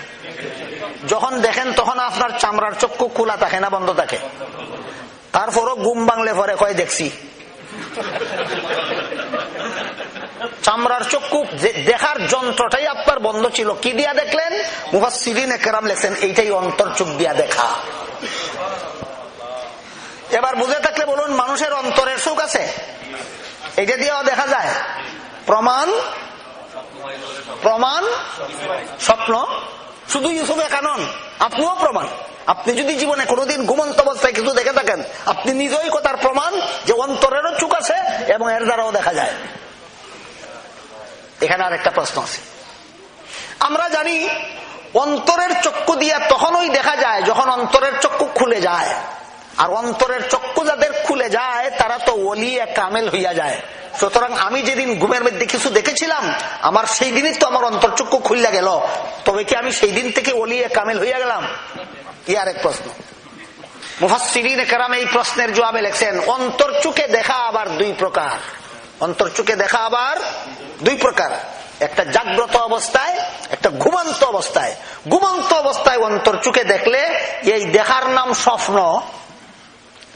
যখন দেখেন তখন আপনার চামড়ার চক্ষু খোলা থাকে না, বন্ধ থাকে। তারপরও গুম বাংলে পরে কয়, দেখছি। চামড়ার চক্ষু দেখার যন্ত্রটাই আপনার বন্ধ ছিল। কি দিয়া দেখলেন? এইটাই অন্তর চোখ দিয়া দেখা। এবার বুঝে থাকলে বলুন, মানুষের অন্তরের সুখ আছে? এটা দিয়েও দেখা যায়। প্রমাণ? প্রমাণ? স্বপ্ন? শুধু ইউসুফে কানন, আপনিও প্রমাণ। আপনি যদি জীবনে কোনোদিন ঘুমন্ত অবস্থায় কিছু দেখে থাকেন, আপনি নিজেই কথার প্রমাণ যে অন্তরেরও চুক আছে এবং এর দ্বারাও দেখা যায়। এখানে আরেকটা প্রশ্ন আছে। আমরা জানি, অন্তরের চক্ষু দিয়া তখনই দেখা যায় যখন অন্তরের চক্ষু খুলে যায়। আর অন্তরের চক্ষু যাদের খুলে যায়, তারা তো ওলিয়ে কামেল হইয়া যায়। সুতরাং আমি যেদিন ঘুমের মধ্যে কিছু দেখেছিলাম, আমার সেই দিনই তো আমার অন্তর্চক্ষু খুললে গেল। তবে কি আমি সেই দিন থেকে ওলিয়ে কামেল হইয়া গেলাম? ই আরেক প্রশ্ন। এই প্রশ্নের জবাবে লেখছেন, অন্তর্চুকে দেখা আবার দুই প্রকার। অন্তর্চুকে দেখা আবার দুই প্রকার। একটা জাগ্রত অবস্থায়, একটা ঘুমন্ত অবস্থায়। ঘুমন্ত অবস্থায় অন্তর্চুকে দেখলে এই দেখার নাম স্বপ্ন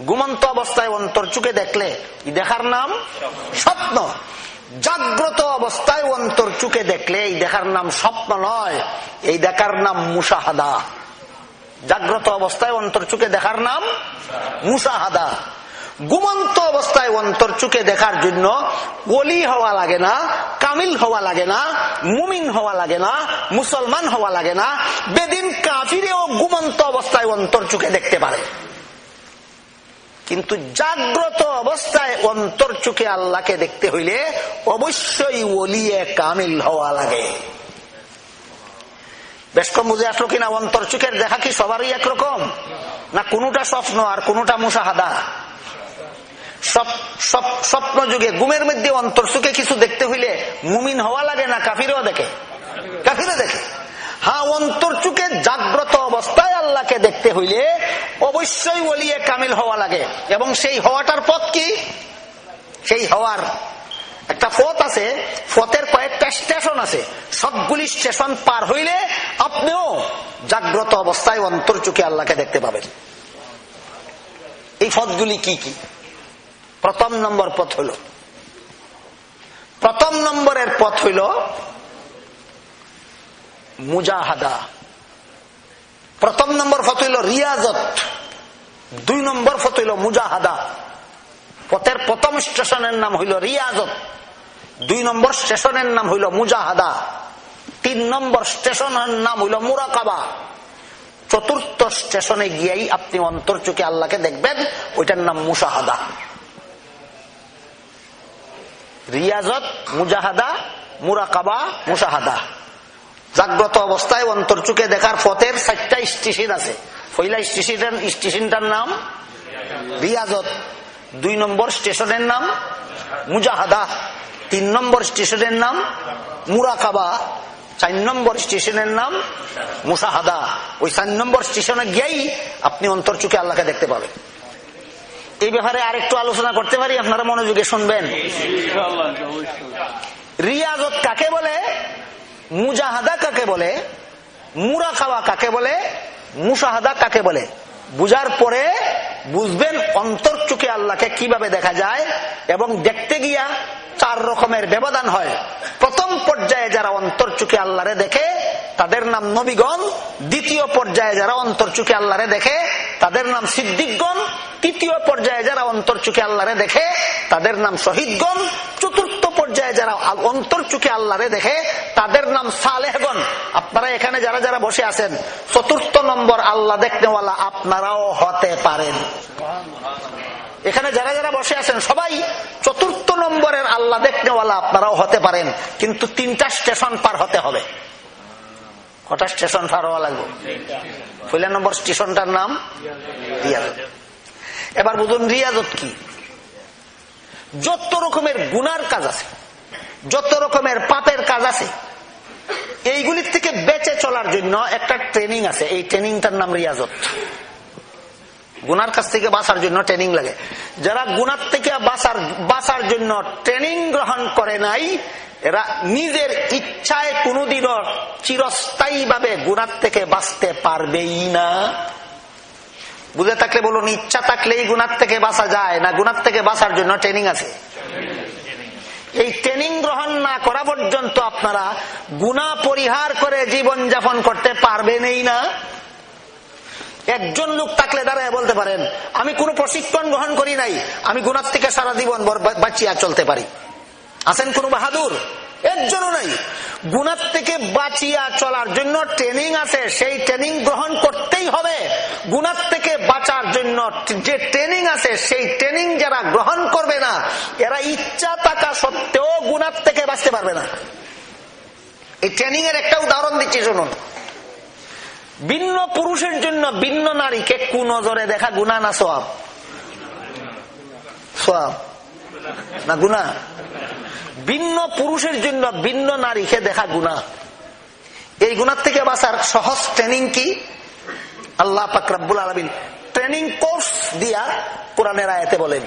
ঘুমন্ত অবস্থায় অন্তর চুকে দেখলে দেখার নাম স্বপ্ন। জাগ্রত অবস্থায় অন্তর চুকে দেখলে, এই দেখার নাম স্বপ্ন নয়, এই দেখার নাম মুসাহাদা জাগ্রত অবস্থায় অন্তর চুকে দেখার নাম মুসাহাদা ঘুমন্ত অবস্থায় অন্তর চুকে দেখার জন্য ওলি হওয়া লাগে না, কামিল হওয়া লাগে না, মুমিন হওয়া লাগে না, মুসলমান হওয়া লাগে না, বেদিন কাফিরেও ঘুমন্ত অবস্থায় অন্তর চুকে দেখতে পারে। কিন্তু জাগ্রত অবস্থায় অন্তর চোখে আল্লাহকে দেখতে হইলে অবশ্যই ওলিয়ে কামিল হওয়া লাগে। বেশ কম বুঝে আসলো কিনা, অন্তর চোখের দেখা কি সবারই একরকম? না কোনটা স্বপ্ন আর কোনটা মুসাহাদা স্বপ্ন যুগে গুমের মধ্যে অন্তর সুখে কিছু দেখতে হইলে মুমিন হওয়া লাগে না কাফিরও দেখে? কাফিরও দেখে। হ্যাঁ অন্তর চুকে জাগ্রত অবস্থায় আল্লাহকে দেখতে হইলে অবশ্যই বলিয়ে কামিল হওয়া লাগে। এবং সেই হওয়াটার পথ কি? সেই হওয়ার একটা পথ আছে, পথের কয়েকটা স্টেশন আছে। সবগুলি স্টেশন পার হইলে আপনিও জাগ্রত অবস্থায় অন্তর চুকে আল্লাহকে দেখতে পাবেন। এই পথগুলি কি কি? প্রথম নম্বর পথ হইল। প্রথম নম্বরের পথ হইল মুজাহাদা। প্রথম নম্বর পথ হইল রিয়াজত। দুই নম্বর ফত হইল মুজাহাদা। পথের প্রথম স্টেশনের নাম হইল রিয়াজত। দুই নম্বর স্টেশনের নাম হইল মুজাহাদা। তিন নম্বর স্টেশনের নাম হইল মুরাকাবা। চতুর্থ স্টেশনে গিয়েই আপনি অন্তর চোখে আল্লাহকে দেখবেন, ওইটার নাম মুসাহাদা রিয়াজত, মুজাহাদা, মুরাকাবা মুসাহাদা জাগ্রত অবস্থায় অন্তর চুকে দেখার পথের চারটা স্টেশন আছে। পয়লা স্টেশন স্টেশনটার নাম? রিয়াজত। দুই নম্বর স্টেশনের নাম মুজাহাদা। তিন নম্বর স্টেশনের নাম মুরাকাবা। চার নম্বর স্টেশনের নাম মুসাহাদা। ওই চার নম্বর স্টেশনে গিয়েই আপনি অন্তর চুকে আল্লাহকে দেখতে পাবেন। এই ব্যাপারে আরেকটু আলোচনা করতে পারি, আপনারা মনোযোগে শুনবেন। রিয়াজত কাকে বলে? মুজাহাদা কাকে বলে? মুরা খাওয়া কাকে বলে? মুসাহাদা কাকে বলে? বুঝার পরে বুঝবেন অন্তর চুকে আল্লাহকে কীভাবে দেখা যায় এবং দেখতে গিয়া চার রকমের ব্যবধান হয়। প্রথম পর্যায়ে যারা অন্তর চুকে আল্লাহরে দেখে, তাদের নাম নবীগণ। দ্বিতীয় পর্যায়ে যারা অন্তর চুকে আল্লাহরে দেখে, তাদের নাম সিদ্দিকগণ। তৃতীয় পর্যায়ে যারা অন্তর চুকে আল্লাহরে দেখে, তাদের নাম শহীদগণ। চতুর্থ পর্যায়ে যারা অন্তর চুকে আল্লাহরে দেখে, তাদের নাম সালেহগণ। আপনারা এখানে যারা যারা বসে আছেন, চতুর্থ নম্বর আল্লাহ দেখনেওয়ালা আপনারাও হতে পারেন। এখানে যারা যারা বসে আছেন, সবাই চতুর্থ নম্বরের আল্লাহ দেখনেওয়ালা আপনারাও হতে পারেন, কিন্তু তিনটা স্টেশন পার হতে হবে। কটা স্টেশন পার হওয়া লাগবে? পয়লা নম্বর স্টেশনটার নাম রিয়াজত। এবার বুঝুন, রিয়াজত কি? যত রকমের গুনার কাজ আছে, যত রকমের পাপের কাজ আছে, এইগুলির থেকে বেঁচে চলার জন্য একটা ট্রেনিং আছে। এই ট্রেনিংটার নাম রিয়াজত। গুনার কাছ থেকে বাঁচার জন্য ট্রেনিং লাগে। যারা গুনার থেকে বাঁচার বাঁচার জন্য ট্রেনিং গ্রহণ করে নাই, এরা নিজের ইচ্ছায় কোনোদিনও চিরস্থায়ী ভাবে গুনার থেকে বাঁচতে পারবেই না। বুঝে থাকলে বলুন, ইচ্ছা থাকলে এই গুনার থেকে বাঁচা যায় না? গুনার থেকে বাঁচার জন্য ট্রেনিং আছে। এই ট্রেনিং গ্রহণ না করা পর্যন্ত আপনারা গুণা পরিহার করে জীবন যাপন করতে পারবেনই না। একজন লোক থাকলে দাঁড়ায় বলতে পারেন, আমি কোন প্রশিক্ষণ গ্রহণ করি নাই, আমি গুণার থেকে সারা জীবন বাঁচিয়া চলতে পারি। আছেন কোন বাহাদুর? একজনও নাই। গুণার থেকে বাঁচিয়া চলার জন্য ট্রেনিং আছে, সেই ট্রেনিং গ্রহণ করতেই হবে। গুণার থেকে বাঁচার জন্য যে ট্রেনিং আছে, সেই ট্রেনিং যারা গ্রহণ করবে না, এরা ইচ্ছা থাকা সত্ত্বেও গুণার থেকে বাঁচতে পারবে না। এই ট্রেনিং এর একটা উদাহরণ দিচ্ছি, শুনুন। ভিন্ন পুরুষের জন্য ভিন্ন নারীকে কু নজরে দেখা গুণা না সোয়াব? সোয়াব। না, গুণা। ভিন্ন পুরুষের জন্য ভিন্ন নারীকে দেখা গুণা। এই গুণার থেকে বাঁচার সহজ ট্রেনিং কি? আল্লাহ পাকরাবুল আলমিন ট্রেনিং কোর্স দিয়া কোরআনের আয়াতে বলেন।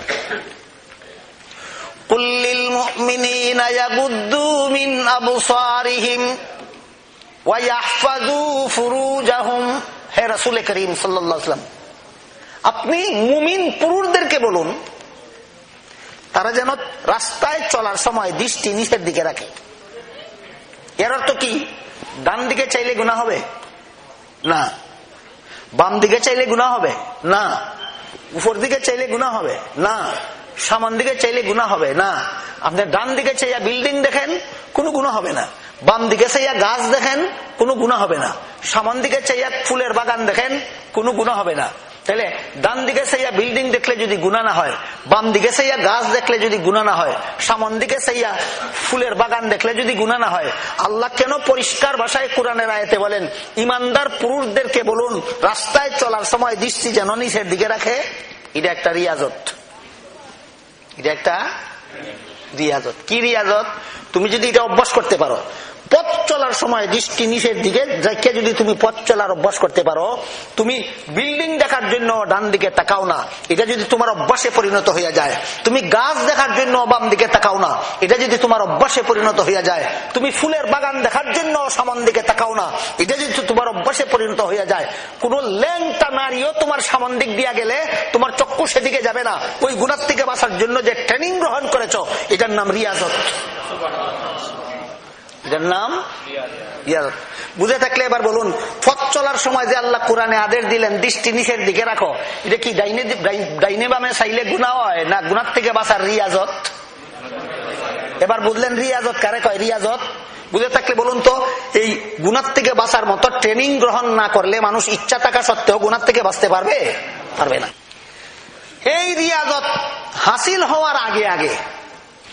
আপনি মুমিন পুরুষদেরকে বলুন তারা যেন রাস্তায় চলার সময় দৃষ্টি নিচের দিকে রাখে। এর অর্থ কি? ডান দিকে চাইলে গুণা হবে? না। বাম দিকে চাইলে গুণা হবে? না। উপর দিকে চাইলে গুণা হবে? না। সামান দিকে চাইলে গুণা হবে? না। আপনি ডান দিকে চাইয়া বিল্ডিং দেখেন, কোনো গুণা হবে না। বাম দিকে চাইয়া গাছ দেখেন, কোনো গুণা হবে না। সামান দিকে চাইয়া ফুলের বাগান দেখেন, কোনো গুণা হবে না। তাহলে ডান দিকে চাইয়া বিল্ডিং দেখলে যদি গুণা না হয়, বাম দিকে চাইয়া গাছ দেখলে যদি গুণা না হয়, সামন দিকে চাইয়া ফুলের বাগান দেখলে যদি গুণা না হয়, আল্লাহ কেন পরিষ্কার ভাষায় কোরআনের আয়তে বলেন, ইমানদার পুরুষদেরকে বলুন, রাস্তায় চলার সময় দৃষ্টি যেন নিচের দিকে রাখে? এটা একটা রিয়াজত। এটা একটা রিয়াজত। কি রিয়াজত? তুমি যদি এটা অভ্যাস করতে পারো পথ চলার সময় দৃষ্টি নিচের দিকে যাকে যদি তুমি পথ চলার অভ্যাস করতে পারো, তুমি বিল্ডিং দেখার জন্য ডান দিকে তাকাও না। এটা যদি তোমার অভ্যাসে পরিণত হইয়া যায়, তুমি গাছ দেখার জন্য বাম দিকে তাকাও না। এটা যদি তোমার অভ্যাসে পরিণত হইয়া যায়, তুমি ফুলের বাগান দেখার জন্য সামন দিকে তাকাও না। এটা যদি তোমার অভ্যাসে পরিণত হইয়া যায়, কোন ল্যাংটা নারীও তোমার সামন দিক দিয়া গেলে তোমার চক্ষু সেদিকে যাবে না। ওই গুণার থেকে বাঁচার জন্য যে ট্রেনিং গ্রহণ করেছ, এটার নাম রিয়াজত। এটার নাম? বুঝে থাকলে এবার বলুন, পথ চলার সময় যে আল্লাহ কোরআনে আদেশ দিলেন, দৃষ্টি নিচের দিকে রাখো, এটা কি ডাইনে ডাইনে বামে চাইলে গুণা হয়, না গুণার থেকে বাঁচার রিয়াজত? এবার বুঝলেন রিয়াজত কারে কয়? রিয়াজত? বুঝে থাকলে বলুন তো, এই গুণার থেকে বাঁচার মতো ট্রেনিং গ্রহণ না করলে মানুষ ইচ্ছা থাকা সত্ত্বেও গুণার থেকে বাঁচতে পারবে? পারবে না। এই রিয়াজত হাসিল হওয়ার আগে আগে,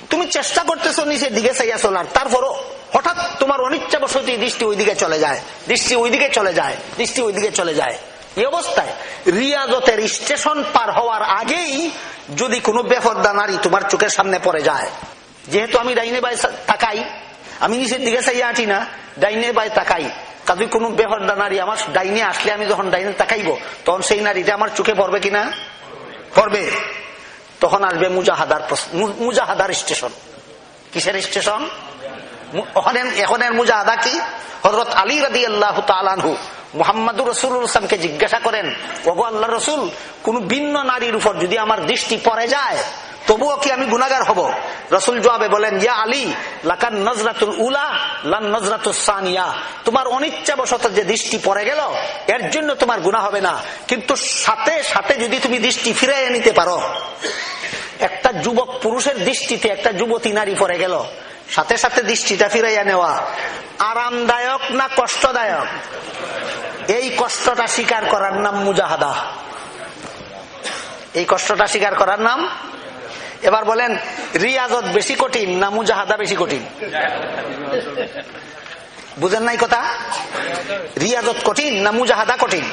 তুমি চেষ্টা করতেছো নিচের দিকে চাইয়া চলার, তারপরও হঠাৎ তোমার অনিচ্ছা বসতি দৃষ্টি ওইদিকে চলে যায়, দৃষ্টি ওইদিকে চলে যায়, দৃষ্টি ওইদিকে চলে যায়। এই অবস্থায় রিয়াজতের স্টেশন পার হওয়ার আগেই যদি কোনো বেফরদা নারী তোমার চোখের সামনে পড়ে যায়, যেহেতু আমি ডাইনে বাই তাকাই, আমি নিচের দিকে চাইয়া আটি না, ডাইনে বাই তাকাই। কাজে কোনো বেফরদা নারী আমার ডাইনে আসলে আমি যখন ডাইনে তাকাইব, তখন সেই নারীটা আমার চোখে পড়বে কিনা? পড়বে। তখন আসবে মুজাহাদার মুজাহাদার স্টেশন। কিসের স্টেশন? এখনের মুজাহাদা কি? হজরত আলী রাদি আল্লাহ তালানহু মোহাম্মদুর রসুলকে জিজ্ঞাসা করেন, ওগো আল্লাহ রসুল, কোন ভিন্ন নারীর উপর যদি আমার দৃষ্টি পড়ে যায়, তবুও কি আমি গুনাগার হব? রসুল জবাবে বলেন, ইয়া আলী, লাকান নজরাতুল উলা, লান নজরাতুল সানিয়া। তোমার অনিচ্ছাবশত যে দৃষ্টি পড়ে গেল, এর জন্য তোমার গুণা হবে না। কিন্তু সাথে সাথে যদি তুমি দৃষ্টি ফিরাইয়ে নিতে পারো, একটা যুবক পুরুষের দৃষ্টিতে একটা যুবতী নারী পড়ে গেল সাথে সাথে দৃষ্টিটা ফিরাইয়া নেওয়া। আরামদায়ক না কষ্টদায়ক? এই কষ্টটা স্বীকার করার নাম মুজাহাদা। এই কষ্টটা স্বীকার করার নাম? এবার বলেন, রিয়াজত বেশি কঠিন না মুজাহাদা বেশি কঠিন? বুঝেন নাই কথা? রিয়াজত কঠিন না মুজাহাদা কঠিন?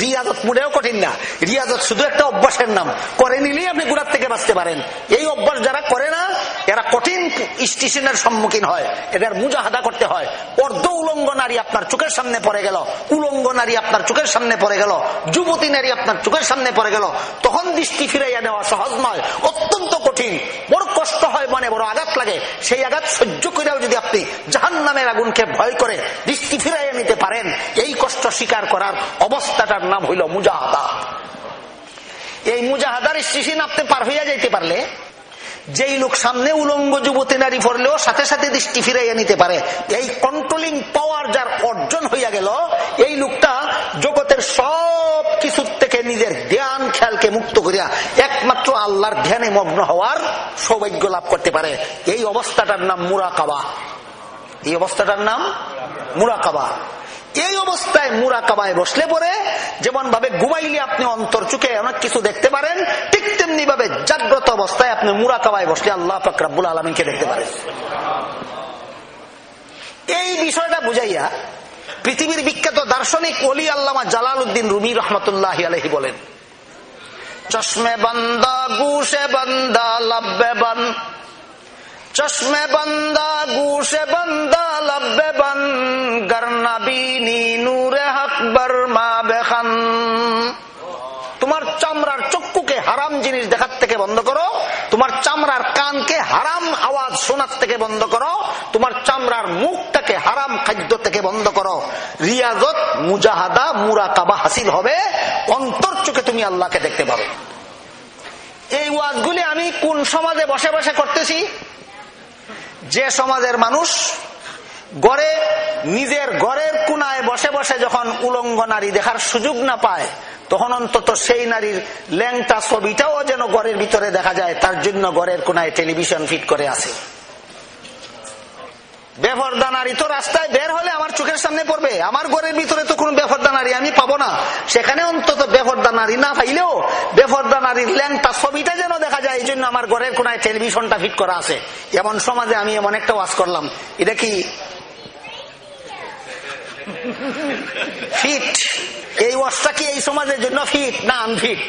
রিয়াজত মুড়েও কঠিন না। রিয়াজত শুধু একটা অভ্যাসের নাম। করে নিলেই আপনি গুড়ার থেকে বাঁচতে পারেন। এই অভ্যাস যারা করে না, এরা কঠিন স্টেশনের সম্মুখীন হয়। এদের মুজাহাদা করতে হয়। অর্ধ উলঙ্গ নারী আপনার চোখের সামনে পড়ে গেল। উলঙ্গ নারী আপনার চোখের সামনে পড়ে গেল। যুবতী নারী আপনার চোখের সামনে পড়ে গেল। তখন দৃষ্টি ফিরাইয়া দেওয়া সহজ নয়, অত্যন্ত কঠিন। বড় কষ্ট হয়, মনে বড় আঘাত লাগে। সেই আঘাত সহ্য করেও যদি আপনি জাহান নামের আগুন আগুনকে ভয় করে দৃষ্টি ফিরাইয়া নিতে পারেন। এই কষ্ট স্বীকার করার অবস্থাটার নাম হইল মুজাহাদা। এই মুজাহাদার স্টেশন আপনি পার হইয়া যাইতে পারলে, যেই লোক সামনে উলঙ্গ যুবতী নারী পড়লেও সাথে সাথে দৃষ্টি ফিরাইয়া নিতে পারে, এই কন্ট্রোলিং পাওয়ার যার অর্জন হইয়া গেল, এই লোকটা জগতের সব কিছুর থেকে নিজের ধ্যান, খেয়ালকে মুক্ত করিয়া একমাত্র আল্লাহর ধ্যানে মগ্ন হওয়ার সৌভাগ্য লাভ করতে পারে। এই অবস্থাটার নাম মুরাকাবা। এই অবস্থাটার নাম মুরাকাবা। এই অবস্থায় মুরাকাবায় বসলে পরে যেমন ভাবে ঘুমাইলে আপনি অন্তর চুকে অনেক কিছু দেখতে পারেন, ঠিক তেমনি ভাবে জাগ্রত অবস্থায় আপনি মুরাকাবায় বসলে আল্লাহ ফাকরাবুল আলমীকে দেখতে পারেন। এই বিষয়টা বুঝাইয়া পৃথিবীর বিখ্যাত দার্শনিক অলি আল্লামা জালাল উদ্দিন রুমি রহমতুল্লাহ আলহি বলেন, চশমে বন্দা, গুসে বন্দা, লব্বে বন্দ চশমে বন্দা গুশে বন্দা, লব্বে বন। গরনাবিনী নূরে হকবর মা বেখান তোমার চামড়ার চক্ষুকে হারাম জিনিস দেখার থেকে বন্ধ করো। তোমার চামড়ার কানকে হারাম আওয়াজ শোনার থেকে বন্ধ করো। তোমার চামড়ার মুখটাকে হারাম খাদ্য থেকে বন্ধ করো। রিয়াজত, মুজাহাদা, মুরাকাবা হাসিল হবে। অন্তর চোখে তুমি আল্লাহকে দেখতে পাবে। এই ওয়াজগুলি আমি কোন সমাজে বসে বসে করতেছি? যে সমাজের মানুষ গড়ে, নিজের গড়ের কোনায় বসে বসে যখন উলঙ্গ নারী দেখার সুযোগ না পায়, তখন অন্তত সেই নারীর ল্যাংটা ছবিটাও যেন গড়ের ভিতরে দেখা যায়, তার জন্য গড়ের কোনায় টেলিভিশন ফিট করে আছে। বেফরদা নারী তো রাস্তায় বের হলে আমার চোখের সামনে পড়বে। আমার ঘরের ভিতরে তো কোন বেফরদা নারী আমি পাবো না। সেখানে অন্তত বেফরদা নারী না পাইলেও বেফরদা নারীর ল্যাংটা ছবিটা যেন দেখা যায় এই জন্য আমার ঘরের কোনায় টেলিভিশনটা ফিট করা আছে। এমন সমাজে আমি এমন একটা ওয়াজ করলাম। এটা কি ফিট। এই ওয়াজটা কি এই সমাজের জন্য ফিট না আনফিট?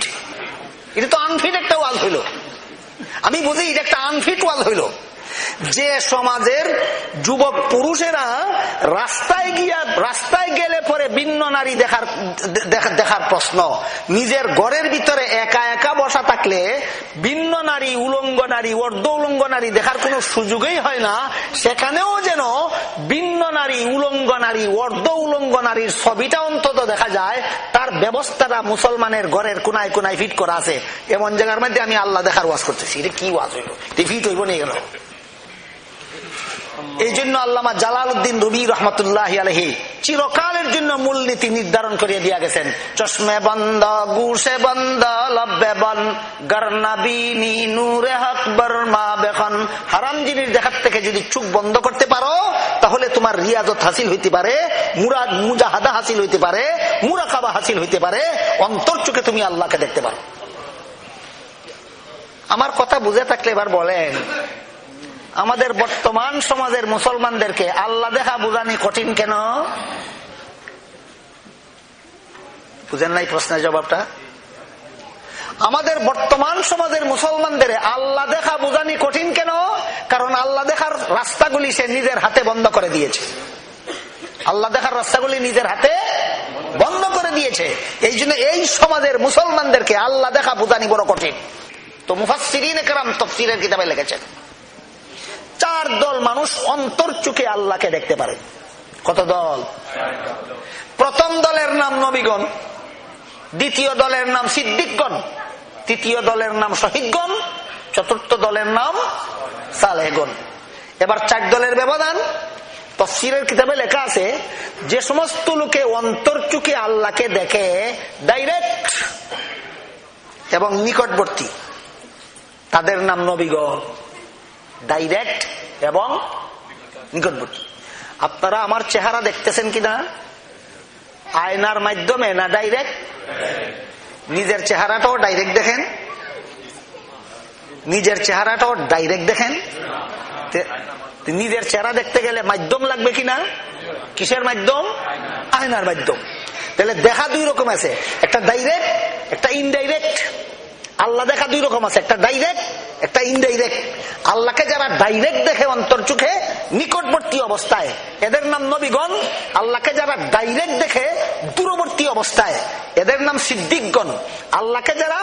এটা তো আনফিট একটা ওয়াজ হইল। আমি বুঝি এটা একটা আনফিট ওয়াজ হইল। যে সমাজের যুবক পুরুষেরা রাস্তায় গিয়া, রাস্তায় গেলে পরে ভিন্ন নারী দেখার দেখার প্রশ্ন। নিজের ঘরের ভিতরে একা একা বসা থাকলে ভিন্ন নারী, উলঙ্গ নারী, অর্ধ উলঙ্গ নারী দেখার কোন সুযোগই হয় না। সেখানেও যেন ভিন্ন নারী, উলঙ্গ নারী, অর্ধ উলঙ্গ নারীর ছবিটা অন্তত দেখা যায়, তার ব্যবস্থাটা মুসলমানের ঘরের কোনায় কোনায় ফিট করা আছে। এমন জায়গার মধ্যে আমি আল্লাহ দেখার ওয়াজ করতেছি। এটা কি ওয়াজ হইল? ফিট হইব নিয়ে গেল এই জন্য আল্লামা জালাল উদ্দিন রবি রহমতুল্লাহ আলহি চিরকালের জন্য মূলনীতি নির্ধারণ করিয়ে দিয়া গেছেন। চশমে বন্ধ গুসে বন্ধ, লব্বে বন, গর্নাবিনী নূরে হকবর মা বেখন। হারাম জিনিস দেখার থেকে যদি চুখ বন্ধ করতে পারো, তাহলে তোমার রিয়াজত হাসিল হইতে পারে, মুরাদ মুজাহাদা হাসিল হইতে পারে, মুরাকাবা হাসিল হইতে পারে, অন্তর চোখে তুমি আল্লাহকে দেখতে পারো। আমার কথা বুঝে থাকলে এবার বলেন আমাদের বর্তমান সমাজের মুসলমানদেরকে আল্লাহ দেখা বুঝানি কঠিন কেন? বুঝেন নাই প্রশ্নের জবাবটা? আমাদের বর্তমান সমাজের মুসলমানদের আল্লাহ দেখা বুঝানি কঠিন কেন? কারণ আল্লাহ দেখার রাস্তাগুলি সে নিজের হাতে বন্ধ করে দিয়েছে। আল্লাহ দেখার রাস্তাগুলি নিজের হাতে বন্ধ করে দিয়েছে। এই জন্য এই সমাজের মুসলমানদেরকে আল্লাহ দেখা বুঝানি বড় কঠিন। তো মুফাসিরিন একরাম তফসিরের কিতাবে লিখেছেন। চার দল মানুষ অন্তর চুকে আল্লাহকে দেখতে পারে। কত দল? প্রথম দলের নাম নবীগণ, দ্বিতীয় দলের নাম সিদ্দিকগণ, তৃতীয় দলের নাম শহীদগণ, চতুর্থ দলের নাম সালেহগণ। এবার চার দলের ব্যবধান, তফসিরের কিতাবে লেখা আছে, যে সমস্ত লোকে অন্তর চুকে আল্লাহকে দেখে ডাইরেক্ট এবং নিকটবর্তী, তাদের নাম নবীগণ। ডাইরেক্ট এবং নিকটবর্তী। আপনারা আমার চেহারা দেখতেছেন কিনা? আয়নার মাধ্যমে না ডাইরেক্ট? নিজের চেহারাটাও ডাইরেক্ট দেখেন। নিজের চেহারাটাও ডাইরেক্ট দেখেন। নিজের চেহারা দেখতে গেলে মাধ্যম লাগবে কিনা? কিসের মাধ্যম? আয়নার মাধ্যম। তাহলে দেখা দুই রকম আছে। একটা ডাইরেক্ট, একটা ইনডাইরেক্ট আল্লাহ দেখা দুই রকম আছে, একটা ডাইরেক্ট একটা ইনডাইরেক্ট আল্লাহকে যারা ডাইরেক্ট দেখে অন্তর চোখে, নিকটবর্তী অবস্থায়, এদের নাম নবীগণ, আল্লাহকে যারা ডাইরেক্ট দেখে, দূরবর্তী অবস্থায়, এদের নাম সিদ্দিকগণ। আল্লাহকে যারা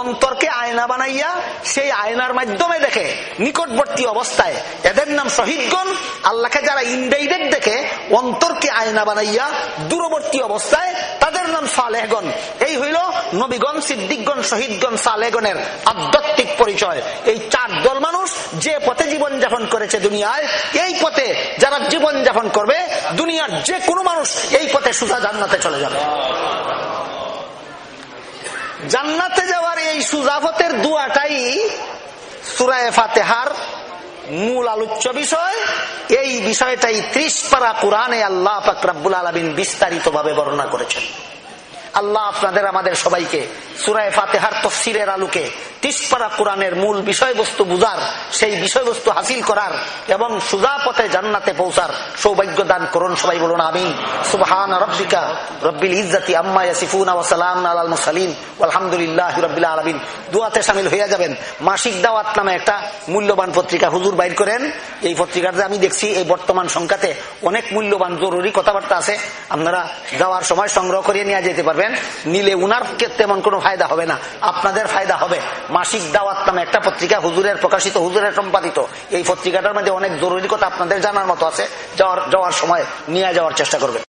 অন্তরকে আয়না বানাইয়া, সেই আয়নার মাধ্যমে দেখে, নিকটবর্তী অবস্থায়, এদের নাম শহীদগণ। আল্লাহকে যারা ইনডাইরেক্ট দেখে, অন্তরকে আয়না বানাইয়া, দূরবর্তী অবস্থায়, তাদের নাম সালেহগণ। এই হইল নবীগণ, সিদ্দিকগণ, শহীদগণ সালেগণের আধ্যাত্মিক পরিচয়। এই চার দল মানুষ যে পথে জীবন যাপন করেছে দুনিয়ায়, এই পথে যারা জীবন যাপন করবে, দুনিয়ার যে কোনো মানুষ এই পথে সুধা জান্নাতে চলে যাবে। জান্নাতে যাওয়ার এই সুজাফতের দুয়াটাই সুরায় ফাতেহার মূল আলোচ্য বিষয়। এই বিষয়টাই ত্রিশ পারা কোরআনে আল্লাহ ফাকরাবুল আলমিন বিস্তারিত ভাবে বর্ণনা করেছেন। আল্লাহ আপনাদের, আমাদের সবাইকে সুরায় ফাতেহার তফসিরের আলোকে তিসপাড়া কোরআনের মূল বিষয়বস্তু বুঝার সেই বিষয়বস্তু হাসিল করার এবং সুজা পথে জান্নাতে পৌঁছার সৌভাগ্য দান করুন সবাই বলুন আমি সুবহান রব্বিকা রব্বিল ইজ্জাতি আম্মা ইয়াসিফুন ওয়া সালামুন আলাল মুরসালিন। আলহামদুলিল্লাহি রাব্বিল আলামিন। দুয়াতে শামিল হয়ে যাবেন। মাসিক দাওয়াত নামে একটা মূল্যবান পত্রিকা হুজুর বাইর করেন। এই পত্রিকাতে আমি দেখছি এই বর্তমান সংখ্যাতে অনেক মূল্যবান জরুরি কথাবার্তা আছে। আপনারা যাওয়ার সময় সংগ্রহ করিয়ে নিয়ে যেতে পারবেন। নিলে উনার তেমন কোনো ফায়দা হবে না, আপনাদের ফায়দা হবে। মাসিক দাওয়াত নামে একটা পত্রিকা হুজুরের প্রকাশিত, হুজুরের সম্পাদিত। এই পত্রিকাটার মধ্যে অনেক জরুরি কথা আপনাদের জানার মতো আছে। যাওয়ার যাওয়ার সময় নিয়ে যাওয়ার চেষ্টা করবেন।